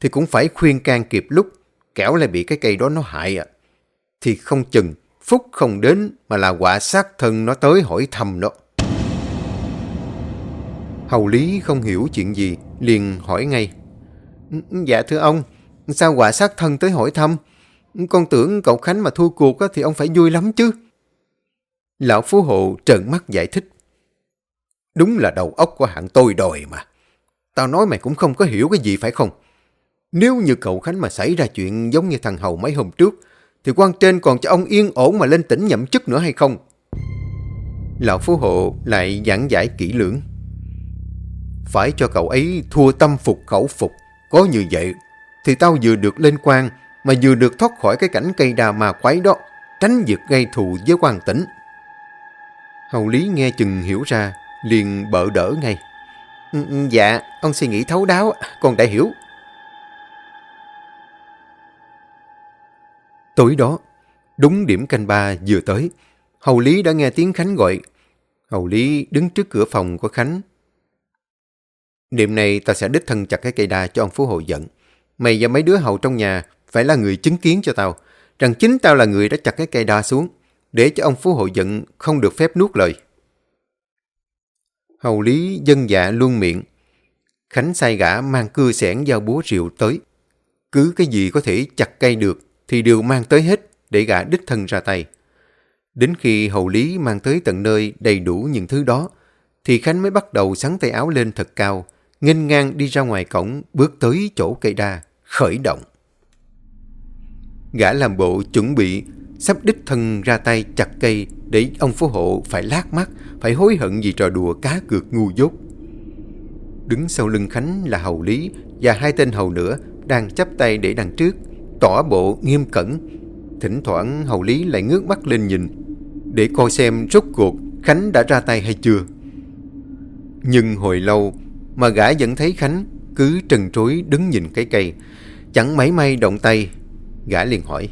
thì cũng phải khuyên can kịp lúc, kẻo lại bị cái cây đó nó hại à. Thì không chừng, phúc không đến mà là quả sát thân nó tới hỏi thăm đó. Hầu Lý không hiểu chuyện gì, liền hỏi ngay. Ừ, dạ thưa ông, sao quả sát thân tới hỏi thăm? Con tưởng cậu Khánh mà thua cuộc thì ông phải vui lắm chứ. Lão Phú Hộ trợn mắt giải thích. Đúng là đầu óc của hạng tôi đòi mà. Tao nói mày cũng không có hiểu cái gì phải không? Nếu như cậu Khánh mà xảy ra chuyện giống như thằng Hầu mấy hôm trước, thì quan trên còn cho ông yên ổn mà lên tỉnh nhậm chức nữa hay không? Lão Phú Hộ lại giảng giải kỹ lưỡng. Phải cho cậu ấy thua tâm phục khẩu phục. Có như vậy, thì tao vừa được lên quan, mà vừa được thoát khỏi cái cảnh cây đà mà quái đó, tránh việc gây thù với quan tỉnh. Hầu Lý nghe chừng hiểu ra, liền bợ đỡ ngay. Ừ, ừ, dạ, ông suy nghĩ thấu đáo, con đã hiểu. Tối đó, đúng điểm canh ba vừa tới, Hầu Lý đã nghe tiếng Khánh gọi. Hầu Lý đứng trước cửa phòng của Khánh. Đêm này ta sẽ đích thân chặt cái cây đa cho ông Phú Hồ giận. Mày và mấy đứa hầu trong nhà phải là người chứng kiến cho tao, rằng chính tao là người đã chặt cái cây đa xuống, để cho ông Phú Hộ giận không được phép nuốt lời. Hầu Lý dân dạ luôn miệng. Khánh sai gã mang cưa sẻn dao búa rượu tới. Cứ cái gì có thể chặt cây được thì đều mang tới hết để gã đích thân ra tay. Đến khi hầu lý mang tới tận nơi đầy đủ những thứ đó, thì Khánh mới bắt đầu sắn tay áo lên thật cao, nghênh ngang đi ra ngoài cổng, bước tới chỗ cây đa, khởi động. Gã làm bộ chuẩn bị, sắp đích thân ra tay chặt cây để ông phú hộ phải lát mắt, phải hối hận vì trò đùa cá cược ngu dốt. Đứng sau lưng Khánh là hầu lý và hai tên hầu nữa đang chắp tay để đằng trước, tỏ bộ nghiêm cẩn. Thỉnh thoảng hầu lý lại ngước mắt lên nhìn, để coi xem rốt cuộc Khánh đã ra tay hay chưa. Nhưng hồi lâu mà gã vẫn thấy Khánh cứ trần trối đứng nhìn cái cây, chẳng mấy may động tay. Gã liền hỏi,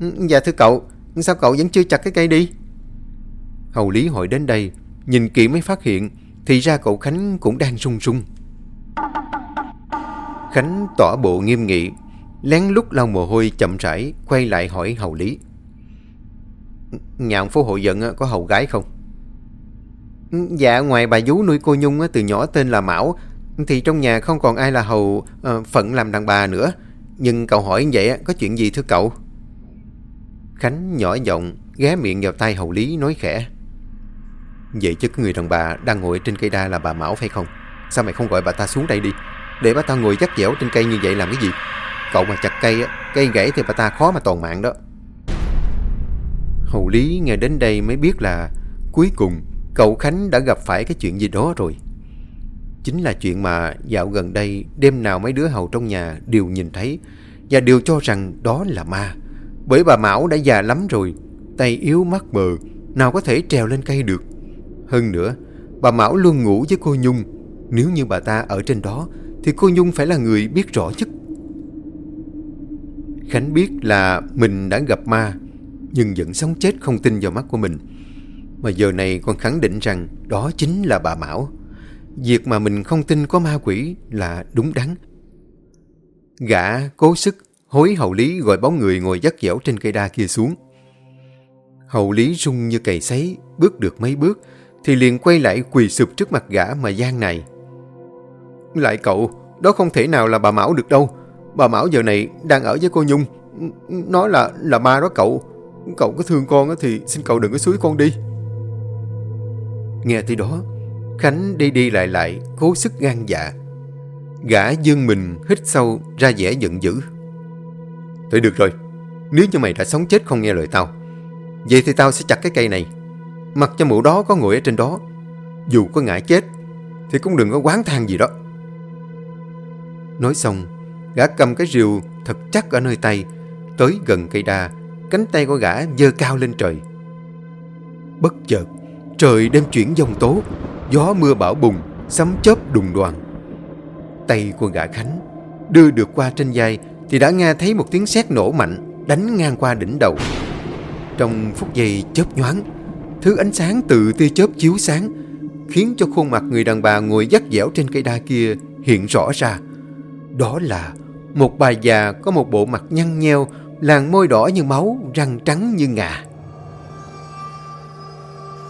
ừ, Dạ thưa cậu, sao cậu vẫn chưa chặt cái cây đi? Hầu Lý hỏi đến đây, nhìn kỹ mới phát hiện, thì ra cậu Khánh cũng đang sung sung Khánh tỏ bộ nghiêm nghị, lén lút lau mồ hôi chậm rãi, quay lại hỏi Hầu Lý. Ừ, nhà ông phố hội giận có hầu gái không? Dạ, ngoài bà vú nuôi cô Nhung từ nhỏ tên là Mão, thì trong nhà không còn ai là hầu ờ, phận làm đàn bà nữa. Nhưng cậu hỏi như vậy có chuyện gì thưa cậu? Khánh nhỏ giọng ghé miệng vào tay hầu lý nói khẽ. Vậy chứ cái người đàn bà đang ngồi trên cây đa là bà Mão phải không? Sao mày không gọi bà ta xuống đây đi? Để bà ta ngồi chắc dẻo trên cây như vậy làm cái gì? Cậu mà chặt cây, cây gãy thì bà ta khó mà toàn mạng đó. Hầu Lý nghe đến đây mới biết là cuối cùng cậu Khánh đã gặp phải cái chuyện gì đó rồi. Chính là chuyện mà dạo gần đây đêm nào mấy đứa hầu trong nhà đều nhìn thấy và đều cho rằng đó là ma. Bởi bà Mão đã già lắm rồi, tay yếu mắt mờ, nào có thể trèo lên cây được. Hơn nữa, bà Mão luôn ngủ với cô Nhung. Nếu như bà ta ở trên đó, thì cô Nhung phải là người biết rõ nhất. Khánh biết là mình đã gặp ma, nhưng vẫn sống chết không tin vào mắt của mình. Mà giờ này còn khẳng định rằng đó chính là bà Mão. Việc mà mình không tin có ma quỷ là đúng đắn. Gã cố sức hối hậu lý gọi bóng người ngồi dắt dẻo trên cây đa kia xuống. Hậu lý rung như cày sấy, bước được mấy bước, thì liền quay lại quỳ sụp trước mặt gã mà gian này. Lại cậu, đó không thể nào là bà Mão được đâu. Bà Mão giờ này đang ở với cô Nhung. Nó là là ma đó cậu. Cậu có thương con thì xin cậu đừng có suối con đi. Nghe tới đó, Khánh đi đi lại lại, cố sức gan dạ. Gã dương mình hít sâu ra vẻ giận dữ. Thôi được rồi, nếu như mày đã sống chết không nghe lời tao, vậy thì tao sẽ chặt cái cây này. Mặc cho mụ đó có ngồi ở trên đó, dù có ngã chết, thì cũng đừng có quán than gì đó. Nói xong, gã cầm cái rìu thật chắc ở nơi tay, tới gần cây đa, cánh tay của gã dơ cao lên trời. Bất chợt, trời đem chuyển dòng tố, gió mưa bão bùng, sấm chớp đùng đoàn. Tay của gã Khánh đưa được qua trên vai thì đã nghe thấy một tiếng sét nổ mạnh đánh ngang qua đỉnh đầu. Trong phút giây chớp nhoáng, thứ ánh sáng từ tia chớp chiếu sáng khiến cho khuôn mặt người đàn bà ngồi dắt dẻo trên cây đa kia hiện rõ ra. Đó là một bà già có một bộ mặt nhăn nheo, làn môi đỏ như máu, răng trắng như ngà.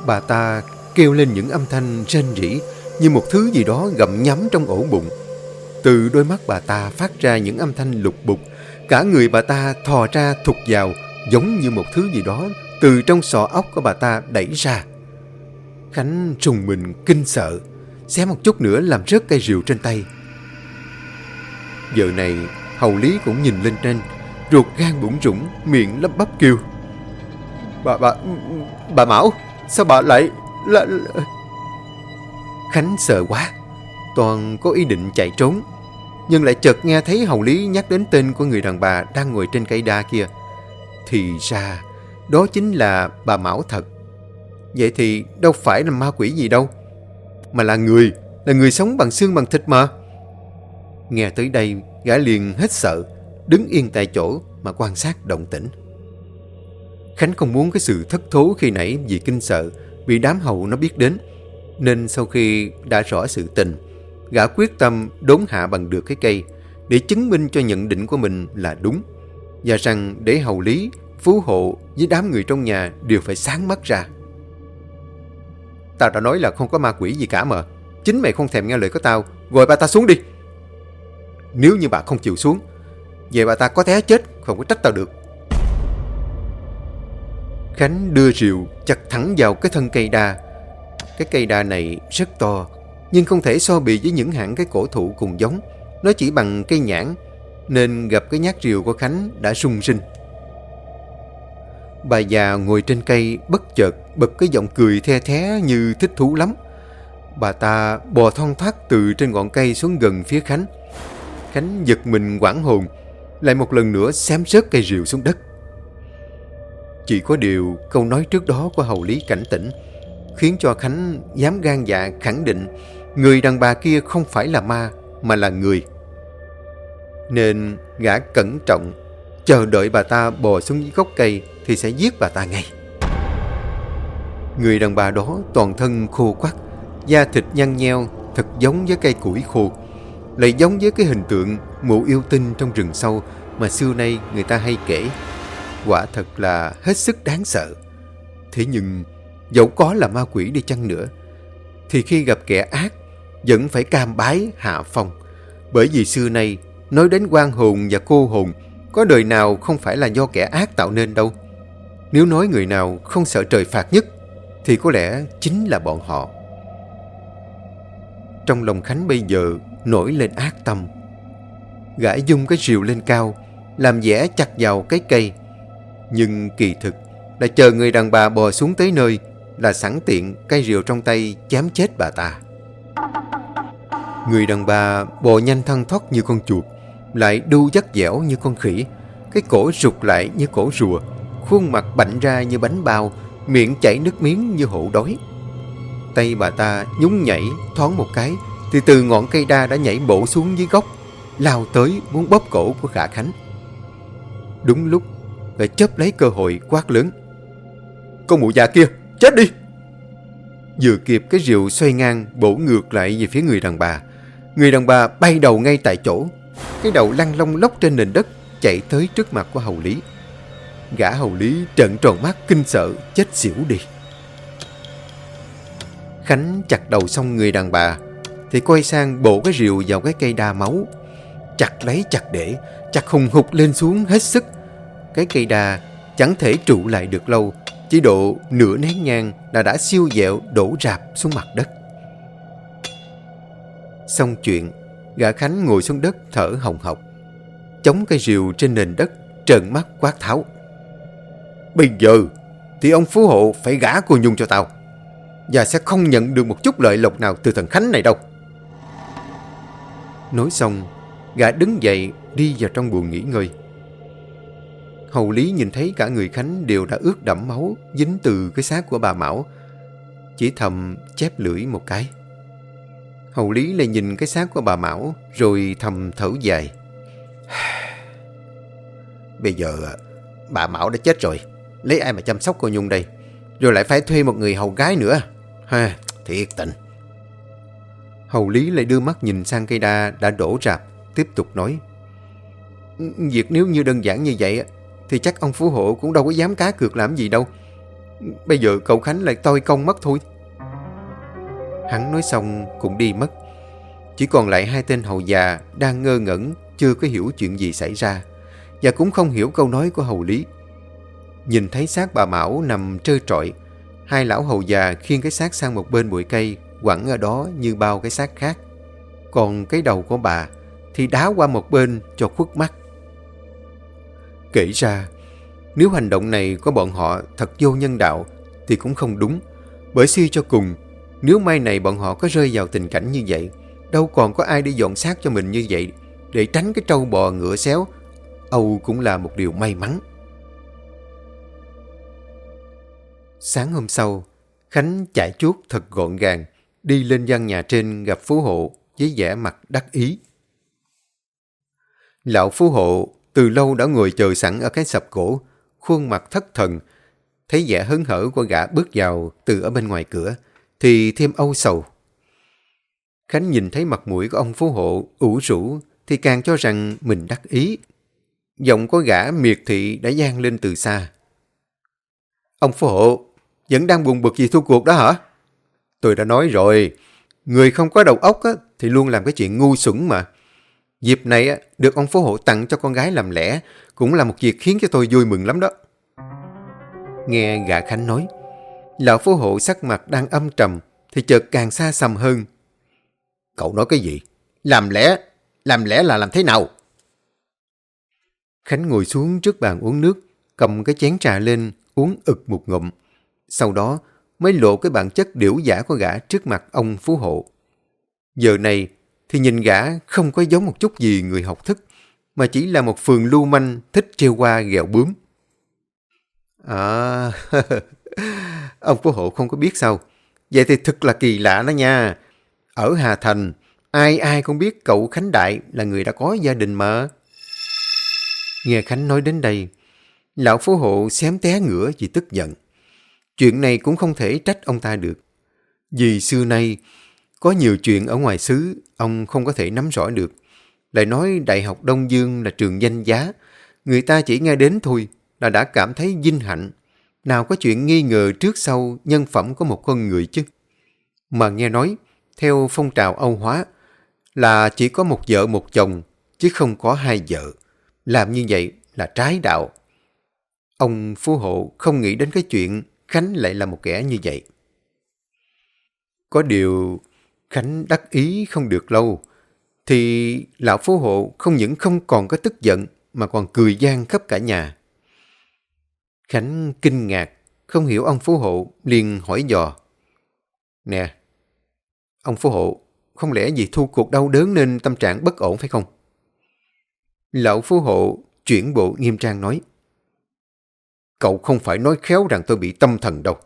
Bà ta kêu lên những âm thanh rên rỉ như một thứ gì đó gặm nhắm trong ổ bụng. Từ đôi mắt bà ta phát ra những âm thanh lục bục, cả người bà ta thò ra thụt vào giống như một thứ gì đó từ trong sọ ốc của bà ta đẩy ra. Khánh trùng mình kinh sợ, xé một chút nữa làm rớt cây rượu trên tay. Giờ này, Hầu Lý cũng nhìn lên trên, ruột gan bụng rủng, miệng lắp bắp kêu. Bà, bà, bà Mão, sao bà lại... Là, là... Khánh sợ quá, toàn có ý định chạy trốn. Nhưng lại chợt nghe thấy Hầu Lý nhắc đến tên của người đàn bà đang ngồi trên cây đa kia. Thì ra, đó chính là bà Mão thật. Vậy thì đâu phải là ma quỷ gì đâu, mà là người, là người sống bằng xương bằng thịt mà. Nghe tới đây, gã liền hết sợ, đứng yên tại chỗ mà quan sát động tĩnh. Khánh không muốn cái sự thất thố khi nãy vì kinh sợ bị đám hậu nó biết đến, nên sau khi đã rõ sự tình, gã quyết tâm đốn hạ bằng được cái cây để chứng minh cho nhận định của mình là đúng và rằng để hầu lý, phú hộ với đám người trong nhà đều phải sáng mắt ra. Tao đã nói là không có ma quỷ gì cả mà. Chính mày không thèm nghe lời của tao, gọi bà ta xuống đi. Nếu như bà không chịu xuống, vậy bà ta có té chết, không có trách tao được. Khánh đưa rượu chặt thẳng vào cái thân cây đa. Cái cây đa này rất to, nhưng không thể so bì với những hãng cái cổ thụ cùng giống. Nó chỉ bằng cây nhãn, nên gặp cái nhát rượu của Khánh đã sung sinh. Bà già ngồi trên cây bất chợt bật cái giọng cười the thé như thích thú lắm. Bà ta bò thon thoát từ trên ngọn cây xuống gần phía Khánh. Khánh giật mình quảng hồn, lại một lần nữa xém rớt cây rượu xuống đất. Chỉ có điều câu nói trước đó của hầu lý cảnh tỉnh khiến cho Khánh dám gan dạ khẳng định người đàn bà kia không phải là ma mà là người. Nên gã cẩn trọng chờ đợi bà ta bò xuống dưới gốc cây thì sẽ giết bà ta ngay. Người đàn bà đó toàn thân khô quắc, da thịt nhăn nheo, thật giống với cây củi khô, lại giống với cái hình tượng mụ yêu tinh trong rừng sâu mà xưa nay người ta hay kể. Quả thật là hết sức đáng sợ. Thế nhưng, dẫu có là ma quỷ đi chăng nữa, thì khi gặp kẻ ác, vẫn phải cam bái hạ phong. Bởi vì xưa nay, nói đến quan hồn và cô hồn, có đời nào không phải là do kẻ ác tạo nên đâu. Nếu nói người nào không sợ trời phạt nhất, thì có lẽ chính là bọn họ. Trong lòng Khánh bây giờ nổi lên ác tâm. Gã dung cái rìu lên cao, làm vẽ chặt vào cái cây. Nhưng kỳ thực là chờ người đàn bà bò xuống tới nơi là sẵn tiện cây rìu trong tay chém chết bà ta. Người đàn bà bò nhanh thân thoát như con chuột, lại đu dắt dẻo như con khỉ, cái cổ rụt lại như cổ rùa, khuôn mặt bạnh ra như bánh bao, miệng chảy nước miếng như hổ đói. Tay bà ta nhún nhảy thoáng một cái thì từ ngọn cây đa đã nhảy bổ xuống dưới gốc, lao tới muốn bóp cổ của Khả Khánh. Đúng lúc, lại chấp lấy cơ hội quát lớn. Con mụ già kia, chết đi! Vừa kịp cái rượu xoay ngang bổ ngược lại về phía người đàn bà. Người đàn bà bay đầu ngay tại chỗ. Cái đầu lăn long lóc trên nền đất chạy tới trước mặt của Hầu Lý. Gã Hầu Lý trợn tròn mắt kinh sợ chết xỉu đi. Khánh chặt đầu xong người đàn bà thì quay sang bổ cái rìu vào cái cây đa máu. Chặt lấy chặt để, chặt hùng hục lên xuống hết sức. Cái cây đa chẳng thể trụ lại được lâu, chỉ độ nửa nén nhang là đã siêu dẹo đổ rạp xuống mặt đất. Xong chuyện, gã Khánh ngồi xuống đất thở hồng hộc, chống cây rìu trên nền đất, trợn mắt quát tháo. Bây giờ thì ông Phú Hộ phải gả cô Nhung cho tao, và sẽ không nhận được một chút lợi lộc nào từ thằng Khánh này đâu. Nói xong, gã đứng dậy đi vào trong buồng nghỉ ngơi. Hầu Lý nhìn thấy cả người Khánh đều đã ướt đẫm máu dính từ cái xác của bà Mão. Chỉ thầm chép lưỡi một cái. Hầu Lý lại nhìn cái xác của bà Mão rồi thầm thở dài. Bây giờ bà Mão đã chết rồi. Lấy ai mà chăm sóc cô Nhung đây? Rồi lại phải thuê một người hầu gái nữa. Ha, thiệt tình. Hầu Lý lại đưa mắt nhìn sang cây đa đã đổ rạp, tiếp tục nói. Việc nếu như đơn giản như vậy thì chắc ông Phú Hộ cũng đâu có dám cá cược làm gì đâu. Bây giờ cậu Khánh lại toi công mất thôi. Hắn nói xong cũng đi mất. Chỉ còn lại hai tên hầu già đang ngơ ngẩn, chưa có hiểu chuyện gì xảy ra. Và cũng không hiểu câu nói của hầu lý. Nhìn thấy xác bà Mão nằm trơ trọi, hai lão hầu già khiêng cái xác sang một bên bụi cây, quẳng ở đó như bao cái xác khác. Còn cái đầu của bà thì đá qua một bên cho khuất mắt. Kể ra, nếu hành động này của bọn họ thật vô nhân đạo thì cũng không đúng. Bởi suy cho cùng, nếu mai này bọn họ có rơi vào tình cảnh như vậy, đâu còn có ai đi dọn xác cho mình như vậy để tránh cái trâu bò ngựa xéo. Âu cũng là một điều may mắn. Sáng hôm sau, Khánh chạy chuốt thật gọn gàng, đi lên gian nhà trên gặp Phú Hộ với vẻ mặt đắc ý. Lão Phú Hộ từ lâu đã ngồi chờ sẵn ở cái sập cổ, khuôn mặt thất thần. Thấy vẻ hứng hở của gã bước vào từ ở bên ngoài cửa, thì thêm âu sầu. Khánh nhìn thấy mặt mũi của ông Phú Hộ ủ rũ thì càng cho rằng mình đắc ý. Giọng của gã miệt thị đã gian lên từ xa. Ông Phú Hộ, vẫn đang buồn bực gì thua cuộc đó hả? Tôi đã nói rồi, người không có đầu óc á, thì luôn làm cái chuyện ngu xuẩn mà. Dịp này được ông phú hộ tặng cho con gái làm lẽ cũng là một việc khiến cho tôi vui mừng lắm đó. Nghe gã Khánh nói, lão phú hộ sắc mặt đang âm trầm thì chợt càng xa xăm hơn. Cậu nói cái gì? Làm lẽ? Làm lẽ là làm thế nào? Khánh ngồi xuống trước bàn uống nước, cầm cái chén trà lên, uống ực một ngụm. Sau đó mới lộ cái bản chất điểu giả của gã trước mặt ông phú hộ. Giờ này, thì nhìn gã không có giống một chút gì người học thức, mà chỉ là một phường lưu manh thích treo qua ghẹo bướm. À, ông phú hộ không có biết sao. Vậy thì thật là kỳ lạ đó nha. Ở Hà Thành, ai ai cũng biết cậu Khánh Đại là người đã có gia đình mà. Nghe Khánh nói đến đây, lão phú hộ xém té ngửa vì tức giận. Chuyện này cũng không thể trách ông ta được. Vì xưa nay, có nhiều chuyện ở ngoài xứ ông không có thể nắm rõ được. Lại nói Đại học Đông Dương là trường danh giá. Người ta chỉ nghe đến thôi là đã cảm thấy vinh hạnh. Nào có chuyện nghi ngờ trước sau nhân phẩm của một con người chứ. Mà nghe nói, theo phong trào Âu hóa, là chỉ có một vợ một chồng, chứ không có hai vợ. Làm như vậy là trái đạo. Ông Phú Hộ không nghĩ đến cái chuyện Khánh lại là một kẻ như vậy. Có điều Khánh đắc ý không được lâu, thì lão phú hộ không những không còn có tức giận mà còn cười gian khắp cả nhà. Khánh kinh ngạc, không hiểu ông phú hộ liền hỏi dò. Nè, ông phú hộ, không lẽ vì thu cuộc đau đớn nên tâm trạng bất ổn phải không? Lão phú hộ chuyển bộ nghiêm trang nói. Cậu không phải nói khéo rằng tôi bị tâm thần đâu.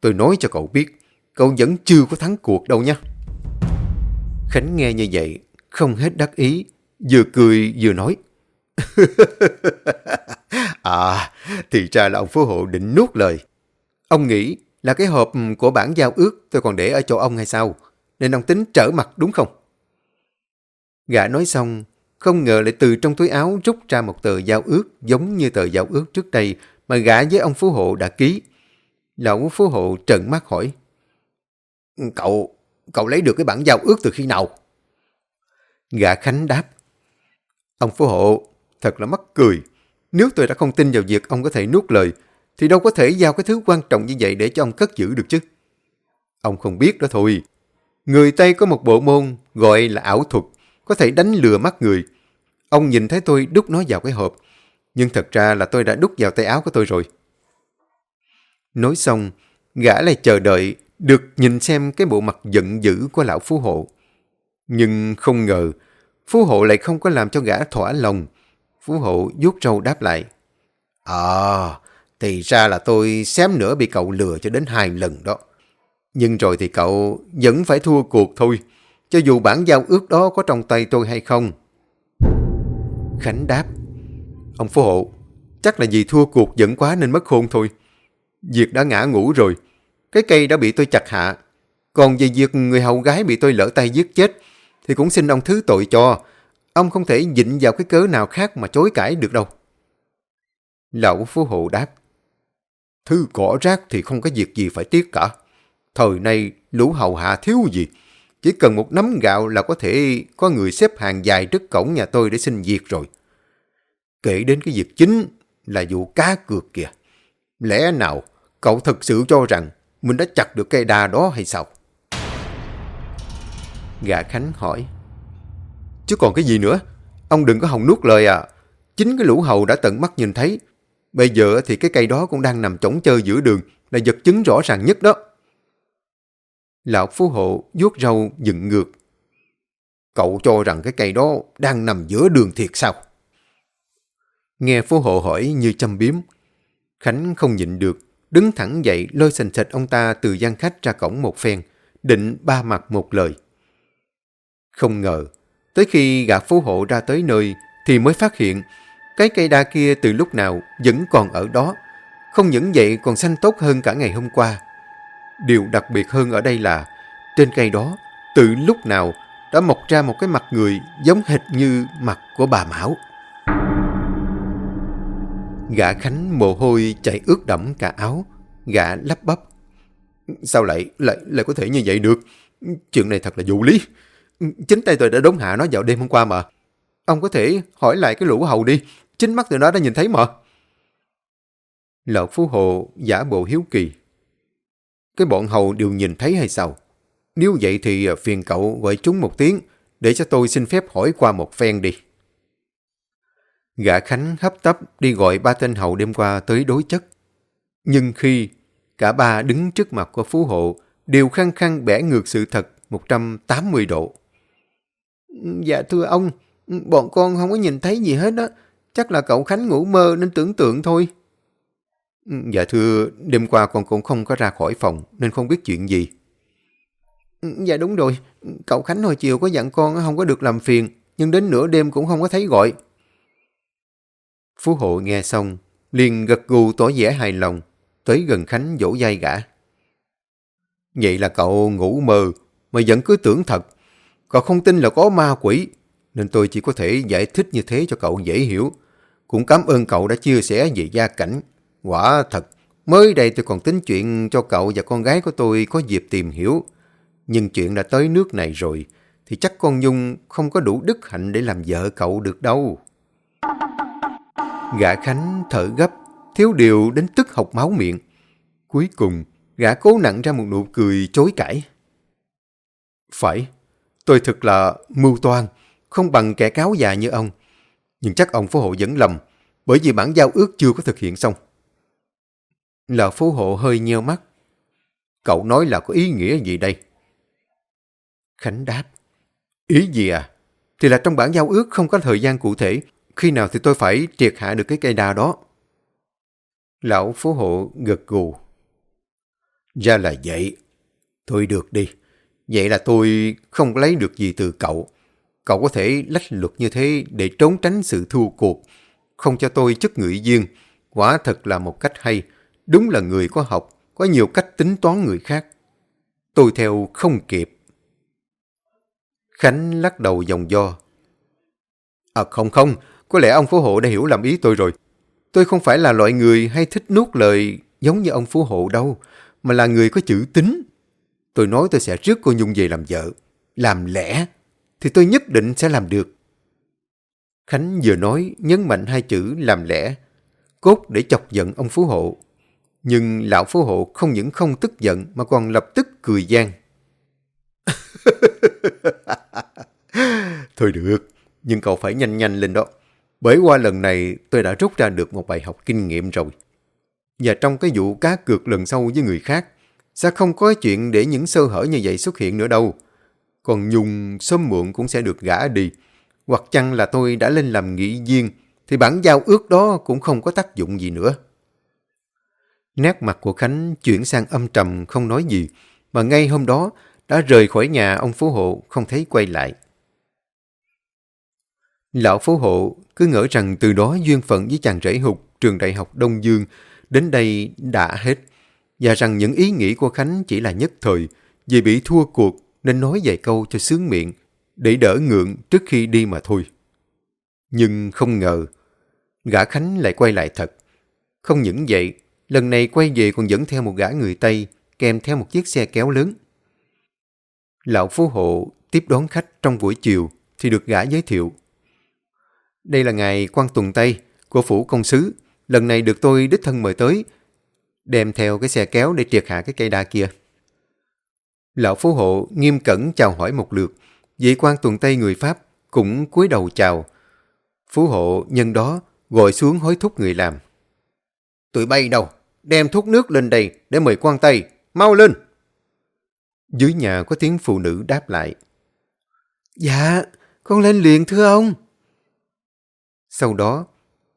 Tôi nói cho cậu biết, cậu vẫn chưa có thắng cuộc đâu nha. Khánh nghe như vậy, không hết đắc ý, vừa cười vừa nói. à, thì ra là ông phú hộ định nuốt lời. Ông nghĩ là cái hộp của bản giao ước tôi còn để ở chỗ ông hay sao? Nên ông tính trở mặt đúng không? Gã nói xong, không ngờ lại từ trong túi áo rút ra một tờ giao ước giống như tờ giao ước trước đây mà gã với ông phú hộ đã ký. Lão phú hộ trợn mắt hỏi. Cậu, cậu lấy được cái bản giao ước từ khi nào? Gã Khánh đáp. Ông phú hộ, thật là mắc cười. Nếu tôi đã không tin vào việc ông có thể nuốt lời, thì đâu có thể giao cái thứ quan trọng như vậy để cho ông cất giữ được chứ. Ông không biết đó thôi. Người Tây có một bộ môn gọi là ảo thuật, có thể đánh lừa mắt người. Ông nhìn thấy tôi đút nó vào cái hộp, nhưng thật ra là tôi đã đút vào tay áo của tôi rồi. Nói xong, gã lại chờ đợi được nhìn xem cái bộ mặt giận dữ của lão phú hộ. Nhưng không ngờ, phú hộ lại không có làm cho gã thỏa lòng. Phú hộ vuốt râu đáp lại. "À, thì ra là tôi xém nữa bị cậu lừa cho đến hai lần đó. Nhưng rồi thì cậu vẫn phải thua cuộc thôi, cho dù bản giao ước đó có trong tay tôi hay không. Khánh đáp, ông phú hộ, chắc là vì thua cuộc giận quá nên mất khôn thôi. Việc đã ngã ngủ rồi, cái cây đã bị tôi chặt hạ. Còn về việc người hầu gái bị tôi lỡ tay giết chết, thì cũng xin ông thứ tội cho. Ông không thể dịnh vào cái cớ nào khác mà chối cãi được đâu. Lão phú hộ đáp, Thứ cỏ rác thì không có việc gì phải tiếc cả. Thời nay lũ hầu hạ thiếu gì. Chỉ cần một nắm gạo là có thể có người xếp hàng dài trước cổng nhà tôi để xin việc rồi. Kể đến cái việc chính là vụ cá cược kìa. Lẽ nào cậu thật sự cho rằng mình đã chặt được cây đa đó hay sao? Gã Khánh hỏi. Chứ còn cái gì nữa? Ông đừng có hòng nuốt lời à. Chính cái lũ hầu đã tận mắt nhìn thấy. Bây giờ thì cái cây đó cũng đang nằm trống chơi giữa đường là vật chứng rõ ràng nhất đó. Lão Phú Hộ vuốt râu dựng ngược. Cậu cho rằng cái cây đó đang nằm giữa đường thiệt sao? Nghe Phú Hộ hỏi như châm biếm. Khánh không nhịn được, đứng thẳng dậy lôi sành sạch ông ta từ gian khách ra cổng một phen, định ba mặt một lời. Không ngờ, tới khi gã Phú Hộ ra tới nơi thì mới phát hiện cái cây đa kia từ lúc nào vẫn còn ở đó. Không những vậy còn xanh tốt hơn cả ngày hôm qua. Điều đặc biệt hơn ở đây là trên cây đó từ lúc nào đã mọc ra một cái mặt người giống hệt như mặt của bà Mão. Gã Khánh mồ hôi chảy ướt đẫm cả áo, gã lắp bắp. Sao lại, lại, lại có thể như vậy được? Chuyện này thật là vô lý. Chính tay tôi đã đốn hạ nó vào đêm hôm qua mà. Ông có thể hỏi lại cái lũ hầu đi, chính mắt tụi nó đã nhìn thấy mà. Lợt Phú Hồ giả bộ hiếu kỳ. Cái bọn hầu đều nhìn thấy hay sao? Nếu vậy thì à, phiền cậu gọi chúng một tiếng để cho tôi xin phép hỏi qua một phen đi. Gã Khánh hấp tấp đi gọi ba tên hầu đêm qua tới đối chất. Nhưng khi cả ba đứng trước mặt của Phú Hộ đều khăng khăng bẻ ngược sự thật 180 độ. Dạ thưa ông, bọn con không có nhìn thấy gì hết đó. Chắc là cậu Khánh ngủ mơ nên tưởng tượng thôi. Dạ thưa, đêm qua con cũng không có ra khỏi phòng nên không biết chuyện gì. Dạ đúng rồi, cậu Khánh hồi chiều có dặn con không có được làm phiền, nhưng đến nửa đêm cũng không có thấy gọi. Phú hộ nghe xong, liền gật gù tỏ vẻ hài lòng, tới gần Khánh dỗ dai gã. Vậy là cậu ngủ mơ, mà vẫn cứ tưởng thật. Cậu không tin là có ma quỷ, nên tôi chỉ có thể giải thích như thế cho cậu dễ hiểu. Cũng cảm ơn cậu đã chia sẻ về gia cảnh. Quả thật, mới đây tôi còn tính chuyện cho cậu và con gái của tôi có dịp tìm hiểu. Nhưng chuyện đã tới nước này rồi, thì chắc con Nhung không có đủ đức hạnh để làm vợ cậu được đâu. Gã Khánh thở gấp, thiếu điều đến tức học máu miệng. Cuối cùng, gã cố nặng ra một nụ cười chối cãi. Phải, tôi thật là mưu toan, không bằng kẻ cáo già như ông. Nhưng chắc ông phú hộ vẫn lầm, bởi vì bản giao ước chưa có thực hiện xong. Là phú hộ hơi nheo mắt. Cậu nói là có ý nghĩa gì đây? Khánh đáp. Ý gì à? Thì là trong bản giao ước không có thời gian cụ thể, khi nào thì tôi phải triệt hạ được cái cây đa đó. Lão phú hộ gật gù. Ra là vậy. Thôi được đi. Vậy là tôi không lấy được gì từ cậu. Cậu có thể lách luật như thế để trốn tránh sự thua cuộc, không cho tôi chức ngụy viên. Quả thật là một cách hay. Đúng là người có học, có nhiều cách tính toán người khác. Tôi theo không kịp. Khánh lắc đầu dòng do. À không không, có lẽ ông Phú Hộ đã hiểu lầm ý tôi rồi. Tôi không phải là loại người hay thích nuốt lời giống như ông Phú Hộ đâu, mà là người có chữ tính. Tôi nói tôi sẽ rước cô Nhung về làm vợ. Làm lẽ thì tôi nhất định sẽ làm được. Khánh vừa nói nhấn mạnh hai chữ làm lẽ, cốt để chọc giận ông Phú Hộ. Nhưng lão Phú Hộ không những không tức giận mà còn lập tức cười gian. Thôi được, nhưng cậu phải nhanh nhanh lên đó. Bởi qua lần này tôi đã rút ra được một bài học kinh nghiệm rồi. Và trong cái vụ cá cược lần sau với người khác, sẽ không có chuyện để những sơ hở như vậy xuất hiện nữa đâu. Còn Nhung sớm muộn cũng sẽ được gã đi. Hoặc chăng là tôi đã lên làm nghị viên, thì bản giao ước đó cũng không có tác dụng gì nữa. Nét mặt của Khánh chuyển sang âm trầm không nói gì, mà ngay hôm đó đã rời khỏi nhà ông Phú Hộ không thấy quay lại. Lão Phú Hộ cứ ngỡ rằng từ đó duyên phận với chàng rể hụt trường đại học Đông Dương đến đây đã hết, và rằng những ý nghĩ của Khánh chỉ là nhất thời, vì bị thua cuộc nên nói vài câu cho sướng miệng, để đỡ ngượng trước khi đi mà thôi. Nhưng không ngờ, gã Khánh lại quay lại thật. Không những vậy, lần này quay về còn dẫn theo một gã người Tây, kèm theo một chiếc xe kéo lớn. Lão Phú Hộ tiếp đón khách trong buổi chiều thì được gã giới thiệu. Đây là ngài quan tuần Tây của phủ công sứ, lần này được tôi đích thân mời tới, đem theo cái xe kéo để triệt hạ cái cây đa kia. Lão Phú Hộ nghiêm cẩn chào hỏi một lượt, vị quan tuần Tây người Pháp cũng cúi đầu chào. Phú Hộ nhân đó gọi xuống hối thúc người làm. Tụi bay đâu? Đem thuốc nước lên đây để mời quan Tây. Mau lên! Dưới nhà có tiếng phụ nữ đáp lại. Dạ, con lên liền thưa ông. Sau đó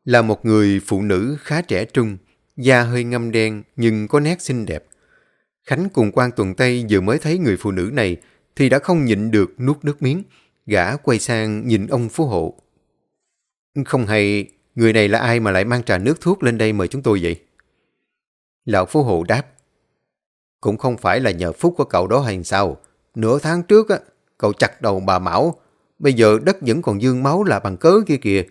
là một người phụ nữ khá trẻ trung, da hơi ngâm đen nhưng có nét xinh đẹp. Khánh cùng quan tuần Tây vừa mới thấy người phụ nữ này thì đã không nhịn được nuốt nước miếng. Gã quay sang nhìn ông phú hộ. Không hay, người này là ai mà lại mang trà nước thuốc lên đây mời chúng tôi vậy? Lão phú hộ đáp. Cũng không phải là nhờ phúc của cậu đó hay sao. Nửa tháng trước, á, cậu chặt đầu bà Mão. Bây giờ đất vẫn còn dương máu là bằng cớ kia kìa.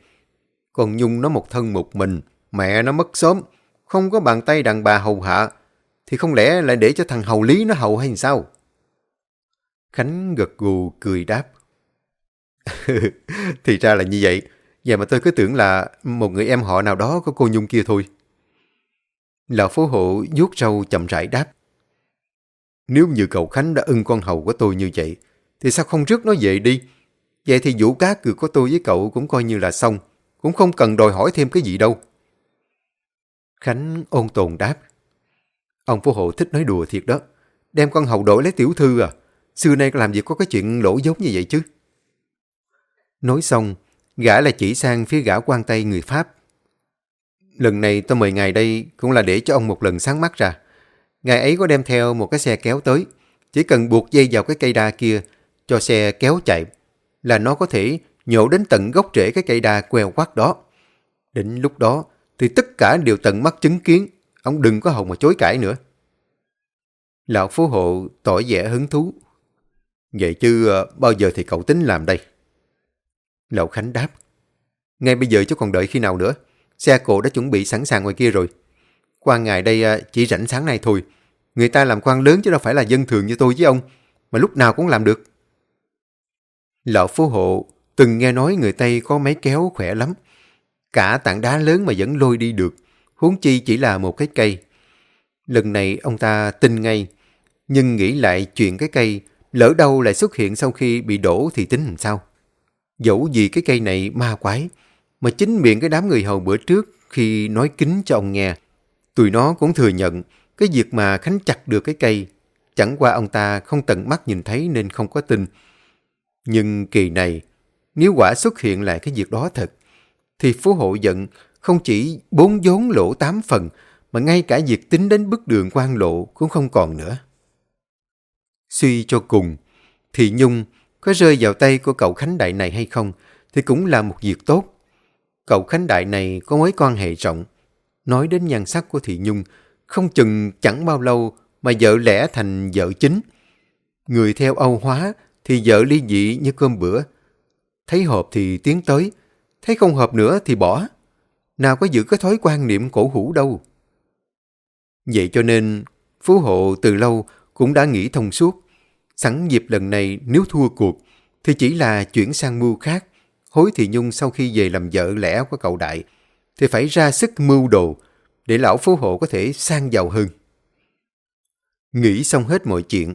Còn Nhung nó một thân một mình, mẹ nó mất sớm, không có bàn tay đàn bà hầu hạ, thì không lẽ lại để cho thằng Hầu Lý nó hầu hay sao? Khánh gật gù cười đáp. thì ra là như vậy, vậy mà tôi cứ tưởng là một người em họ nào đó của cô Nhung kia thôi. Lão phố hộ vuốt râu chậm rãi đáp. Nếu như cậu Khánh đã ưng con hầu của tôi như vậy, thì sao không rước nó về đi? Vậy thì vụ cá cược của tôi với cậu cũng coi như là xong, cũng không cần đòi hỏi thêm cái gì đâu. Khánh ôn tồn đáp. Ông phú hộ thích nói đùa thiệt đó. Đem con hầu đổi lấy tiểu thư à? Xưa nay làm gì có cái chuyện lỗ giống như vậy chứ? Nói xong, gã là chỉ sang phía gã quan tay người Pháp. Lần này tôi mời ngài đây cũng là để cho ông một lần sáng mắt ra. Ngài ấy có đem theo một cái xe kéo tới. Chỉ cần buộc dây vào cái cây đa kia, cho xe kéo chạy, là nó có thể nhổ đến tận gốc rễ cái cây đa queo quắt đó. Đến lúc đó thì tất cả đều tận mắt chứng kiến, ông đừng có hồng mà chối cãi nữa. Lão phú hộ tỏ vẻ hứng thú. Vậy chứ ờ, bao giờ thì cậu tính làm đây? Lão Khánh đáp. Ngay bây giờ chứ còn đợi khi nào nữa. Xe cộ đã chuẩn bị sẵn sàng ngoài kia rồi. Qua ngày đây ờ, chỉ rảnh sáng nay thôi. Người ta làm quan lớn chứ đâu phải là dân thường như tôi với ông. Mà lúc nào cũng làm được. Lão phú hộ từng nghe nói người Tây có máy kéo khỏe lắm. Cả tảng đá lớn mà vẫn lôi đi được. Huống chi chỉ là một cái cây. Lần này ông ta tin ngay. Nhưng nghĩ lại chuyện cái cây lỡ đâu lại xuất hiện sau khi bị đổ thì tính làm sao? Dẫu gì cái cây này ma quái, mà chính miệng cái đám người hầu bữa trước khi nói kính cho ông nghe, tụi nó cũng thừa nhận cái việc mà Khánh chặt được cái cây, chẳng qua ông ta không tận mắt nhìn thấy nên không có tin. Nhưng kỳ này, nếu quả xuất hiện lại cái việc đó thật, thì phú hộ giận không chỉ bốn vốn lỗ tám phần, mà ngay cả việc tính đến bức đường quan lộ cũng không còn nữa. Suy cho cùng, thì Nhung có rơi vào tay của cậu Khánh Đại này hay không thì cũng là một việc tốt. Cậu Khánh Đại này có mối quan hệ rộng. Nói đến nhan sắc của Thị Nhung, không chừng chẳng bao lâu mà vợ lẽ thành vợ chính. Người theo Âu hóa thì vợ ly dị như cơm bữa. Thấy hợp thì tiến tới, thấy không hợp nữa thì bỏ. Nào có giữ cái thói quan niệm cổ hủ đâu. Vậy cho nên, Phú Hộ từ lâu cũng đã nghĩ thông suốt. Sẵn dịp lần này nếu thua cuộc thì chỉ là chuyển sang mưu khác. Hối Thị Nhung sau khi về làm vợ lẽ của cậu Đại thì phải ra sức mưu đồ để lão phú hộ có thể sang giàu hơn. Nghĩ xong hết mọi chuyện,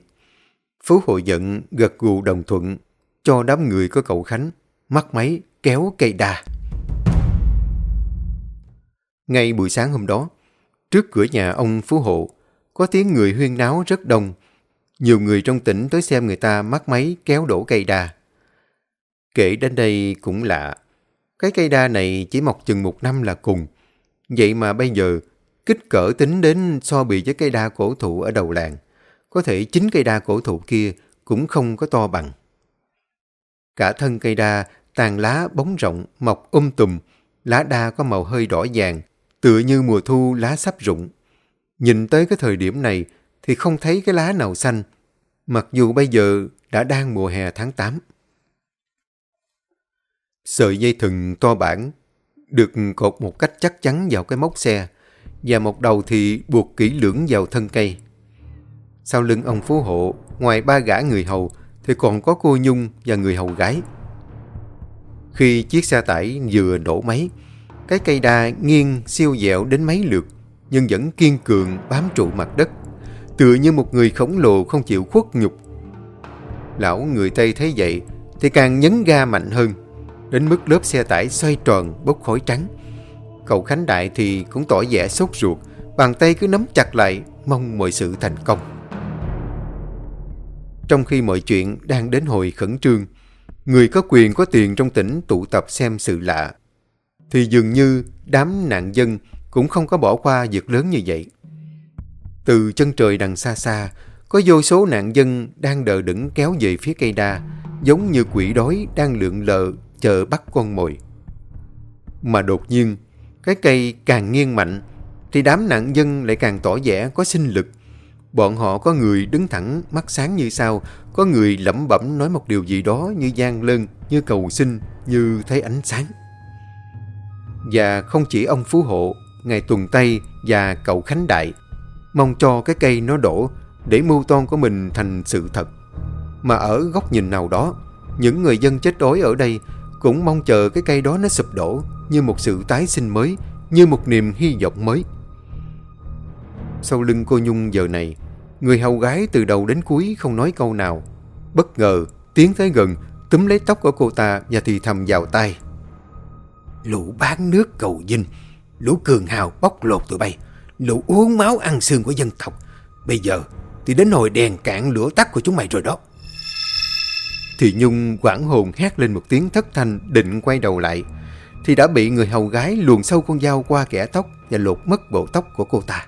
phú hộ giận gật gù đồng thuận cho đám người của cậu Khánh mắt máy kéo cây đa. Ngay buổi sáng hôm đó, trước cửa nhà ông Phú Hộ, có tiếng người huyên náo rất đông. Nhiều người trong tỉnh tới xem người ta mắc máy kéo đổ cây đa. Kể đến đây cũng lạ. Cái cây đa này chỉ mọc chừng một năm là cùng. Vậy mà bây giờ, kích cỡ tính đến so bị với cây đa cổ thụ ở đầu làng. Có thể chính cây đa cổ thụ kia cũng không có to bằng. Cả thân cây đa, tàn lá bóng rộng, mọc um tùm, lá đa có màu hơi đỏ vàng, tựa như mùa thu lá sắp rụng. Nhìn tới cái thời điểm này thì không thấy cái lá nào xanh, mặc dù bây giờ đã đang mùa hè tháng 8. Sợi dây thừng to bản được cột một cách chắc chắn vào cái móc xe và một đầu thì buộc kỹ lưỡng vào thân cây. Sau lưng ông phú hộ, ngoài ba gã người hầu thì còn có cô Nhung và người hầu gái. Khi chiếc xe tải vừa đổ máy, cái cây đa nghiêng siêu dẹo đến mấy lượt, nhưng vẫn kiên cường bám trụ mặt đất, tựa như một người khổng lồ không chịu khuất nhục. Lão người Tây thấy vậy thì càng nhấn ga mạnh hơn, đến mức lớp xe tải xoay tròn bốc khói trắng. Cậu Khánh Đại thì cũng tỏ vẻ sốt ruột, bàn tay cứ nắm chặt lại, mong mọi sự thành công. Trong khi mọi chuyện đang đến hồi khẩn trương, người có quyền có tiền trong tỉnh tụ tập xem sự lạ, thì dường như đám nạn dân cũng không có bỏ qua việc lớn như vậy. Từ chân trời đằng xa xa, có vô số nạn dân đang đờ đững kéo về phía cây đa, giống như quỷ đói đang lượn lờ chờ bắt con mồi. Mà đột nhiên, cái cây càng nghiêng mạnh, thì đám nạn dân lại càng tỏ vẻ có sinh lực. Bọn họ có người đứng thẳng, mắt sáng như sao, có người lẩm bẩm nói một điều gì đó như gian lân, như cầu xin, như thấy ánh sáng. Và không chỉ ông Phú Hộ, Ngài Tuần Tây và cậu Khánh Đại mong cho cái cây nó đổ để mưu toan của mình thành sự thật. Mà ở góc nhìn nào đó, những người dân chết đói ở đây cũng mong chờ cái cây đó nó sụp đổ như một sự tái sinh mới, như một niềm hy vọng mới. Sau lưng cô Nhung giờ này, người hầu gái từ đầu đến cuối không nói câu nào. Bất ngờ, tiến tới gần, túm lấy tóc của cô ta và thì thầm vào tay. Lũ bán nước cầu dinh, lũ cường hào bóc lột tụi bay, lũ uống máu ăn xương của dân tộc. Bây giờ thì đến hồi đèn cạn lửa tắt của chúng mày rồi đó. Thì Nhung quảng hồn hét lên một tiếng thất thanh định quay đầu lại. Thì đã bị người hầu gái luồn sâu con dao qua kẻ tóc và lột mất bộ tóc của cô ta.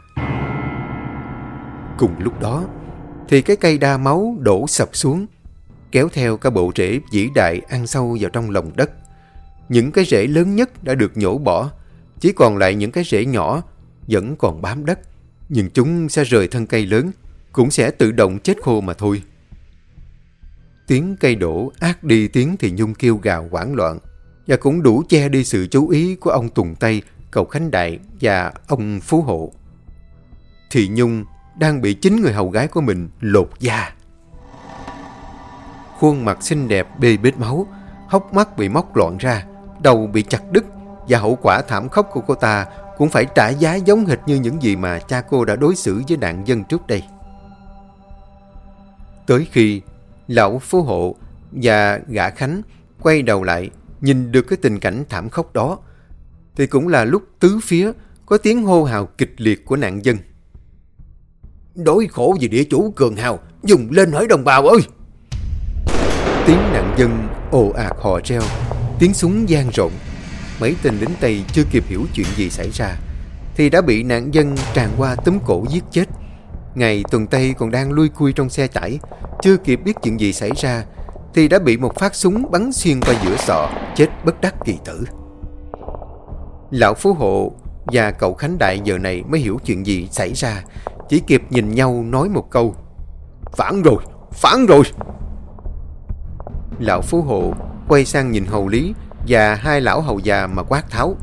Cùng lúc đó, thì cái cây đa máu đổ sập xuống, kéo theo cả bộ rễ vĩ đại ăn sâu vào trong lòng đất. Những cái rễ lớn nhất đã được nhổ bỏ, chỉ còn lại những cái rễ nhỏ vẫn còn bám đất, nhưng chúng sẽ rời thân cây lớn, cũng sẽ tự động chết khô mà thôi. Tiếng cây đổ ác đi tiếng thì Nhung kêu gào hoảng loạn, và cũng đủ che đi sự chú ý của ông Tùng Tây, cậu Khánh Đại và ông Phú Hộ. Thì Nhung đang bị chính người hầu gái của mình lột da. Khuôn mặt xinh đẹp bê bết máu, hốc mắt bị móc loạn ra, đầu bị chặt đứt và hậu quả thảm khốc của cô ta cũng phải trả giá giống hệt như những gì mà cha cô đã đối xử với nạn dân trước đây. Tới khi lão phú hộ và gã Khánh quay đầu lại nhìn được cái tình cảnh thảm khốc đó, thì cũng là lúc tứ phía có tiếng hô hào kịch liệt của nạn dân. Đối khổ vì địa chủ cường hào, dùng lên hỏi đồng bào ơi! Tiếng nạn dân ồ ạt hò reo, tiếng súng gian rộn. Mấy tên lính Tây chưa kịp hiểu chuyện gì xảy ra, thì đã bị nạn dân tràn qua túm cổ giết chết. Ngày tuần Tây còn đang lui cui trong xe tải, chưa kịp biết chuyện gì xảy ra, thì đã bị một phát súng bắn xuyên qua giữa sọ, chết bất đắc kỳ tử. Lão Phú Hộ và cậu Khánh Đại giờ này mới hiểu chuyện gì xảy ra, chỉ kịp nhìn nhau nói một câu. Phản rồi, phản rồi. Lão Phú Hộ quay sang nhìn hầu lý và hai lão hầu già mà quát tháo.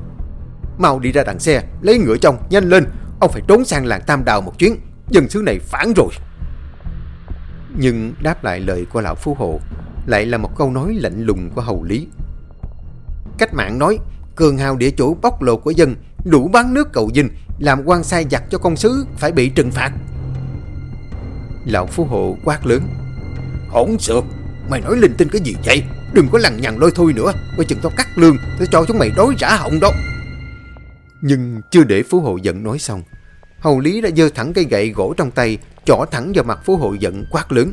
Mau đi ra đằng xe, lấy ngựa trong, nhanh lên, ông phải trốn sang làng Tam Đào một chuyến, dân xứ này phản rồi. Nhưng đáp lại lời của lão phú hộ lại là một câu nói lạnh lùng của hầu lý. Cách mạng nói, cường hào địa chủ bóc lột của dân, đủ bán nước cầu dinh, làm quan sai giặc cho công sứ phải bị trừng phạt. Lão phú hộ quát lớn. Hỗn xược, mày nói linh tinh cái gì vậy? Đừng có lằng nhằng lôi thôi nữa, coi chừng tao cắt lương, tao cho chúng mày đối trả họng đó. Nhưng chưa để phú hộ giận nói xong, hầu lý đã giơ thẳng cây gậy gỗ trong tay, chỏ thẳng vào mặt phú hộ giận quát lớn.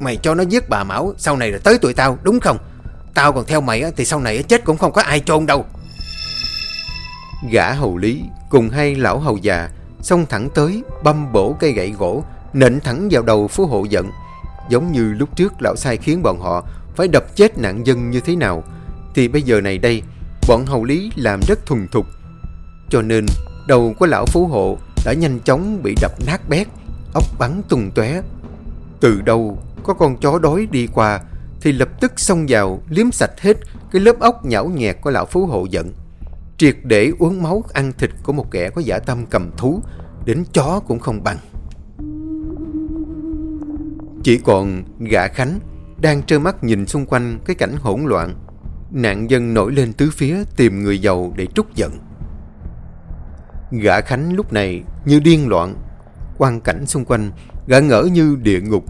Mày cho nó giết bà Mão Sau này là tới tụi tao đúng không Tao còn theo mày thì sau này chết cũng không có ai chôn đâu Gã hầu lý cùng hai lão hầu già Xông thẳng tới, băm bổ cây gậy gỗ, Nện thẳng vào đầu phú hộ giận. Giống như lúc trước lão sai khiến bọn họ Phải đập chết nạn dân như thế nào, Thì bây giờ này đây, Bọn hầu lý làm rất thuần thục. Cho nên, đầu của lão phú hộ Đã nhanh chóng bị đập nát bét Ốc bắn tung tóe. Từ đâu có con chó đói đi qua, thì lập tức xông vào liếm sạch hết cái lớp ốc nhão nhẹt của lão phú hộ giận. Triệt để uống máu ăn thịt của một kẻ có giả tâm cầm thú, đến chó cũng không bằng. Chỉ còn gã Khánh đang trơ mắt nhìn xung quanh cái cảnh hỗn loạn. Nạn dân nổi lên tứ phía tìm người giàu để trút giận. Gã Khánh lúc này như điên loạn, quan cảnh xung quanh gã ngỡ như địa ngục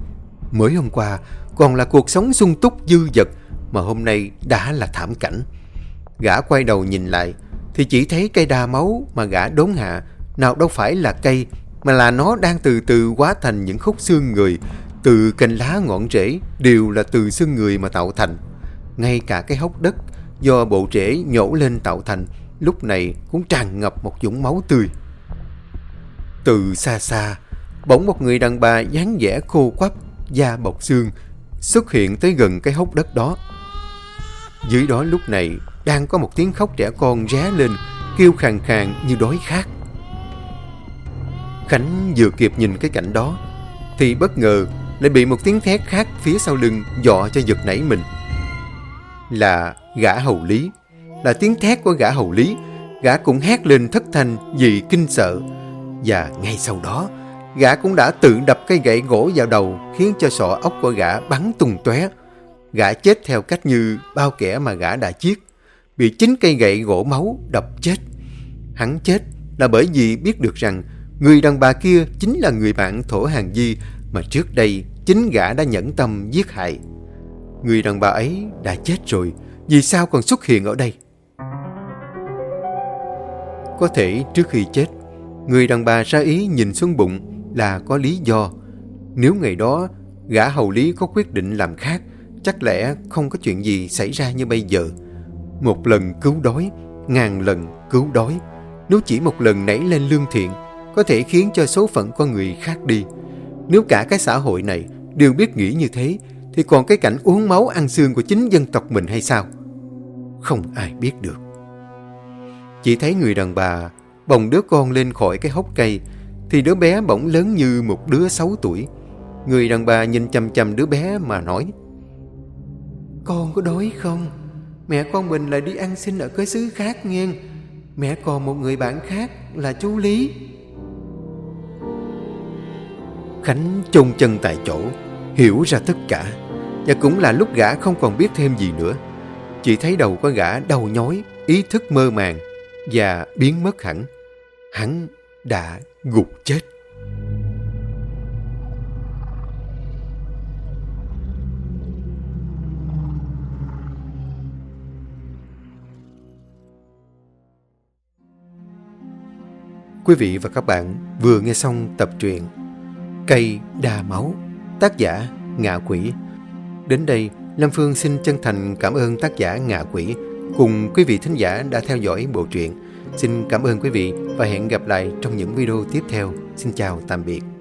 Mới hôm qua còn là cuộc sống sung túc dư dật mà hôm nay đã là thảm cảnh. Gã quay đầu nhìn lại thì chỉ thấy cây đa máu mà gã đốn hạ nào đâu phải là cây mà là nó đang từ từ hóa thành những khúc xương người từ cành lá ngọn rễ đều là từ xương người mà tạo thành. Ngay cả cái hốc đất do bộ rễ nhổ lên tạo thành lúc này cũng tràn ngập một dũng máu tươi. Từ xa xa, bỗng một người đàn bà dáng vẻ khô quắp da bọc xương xuất hiện tới gần cái hốc đất đó. Dưới đó lúc này đang có một tiếng khóc trẻ con ré lên, kêu khàn khàn như đói khát. Khánh vừa kịp nhìn cái cảnh đó, thì bất ngờ lại bị một tiếng thét khác phía sau lưng dọ cho giật nảy mình. Là gã hầu lý, là tiếng thét của gã hầu lý, gã cũng hét lên thất thanh vì kinh sợ. Và ngay sau đó, Gã cũng đã tự đập cây gậy gỗ vào đầu khiến cho sọ ốc của gã bắn tung tóe. Gã chết theo cách như bao kẻ mà gã đã giết, bị chính cây gậy gỗ máu đập chết. Hắn chết là bởi vì biết được rằng người đàn bà kia chính là người bạn thổ hàng di mà trước đây chính gã đã nhẫn tâm giết hại. Người đàn bà ấy đã chết rồi, vì sao còn xuất hiện ở đây? Có thể trước khi chết, người đàn bà ra ý nhìn xuống bụng là có lý do. Nếu ngày đó gã hầu lý có quyết định làm khác, chắc lẽ không có chuyện gì xảy ra như bây giờ. Một lần cứu đói, ngàn lần cứu đói. Nếu chỉ một lần nảy lên lương thiện, có thể khiến cho số phận con người khác đi. Nếu cả cái xã hội này đều biết nghĩ như thế, thì còn cái cảnh uống máu ăn xương của chính dân tộc mình hay sao? Không ai biết được. Chỉ thấy người đàn bà bồng đứa con lên khỏi cái hốc cây, thì đứa bé bỗng lớn như một đứa 6 tuổi. Người đàn bà nhìn chăm chăm đứa bé mà nói con có đói không? Mẹ con mình lại đi ăn xin ở cái xứ khác nghe Mẹ còn một người bạn khác là chú Lý Khánh chôn chân tại chỗ, Hiểu ra tất cả, Và cũng là lúc gã không còn biết thêm gì nữa Chỉ thấy đầu có gã đau nhói, Ý thức mơ màng Và biến mất hẳn Hắn đã gục chết. Quý vị và các bạn vừa nghe xong tập truyện Cây đa máu, tác giả Ngạ Quỷ. Đến đây, Lâm Phương xin chân thành cảm ơn tác giả Ngạ Quỷ cùng quý vị thính giả đã theo dõi bộ truyện. Xin cảm ơn quý vị và hẹn gặp lại trong những video tiếp theo. Xin chào tạm biệt.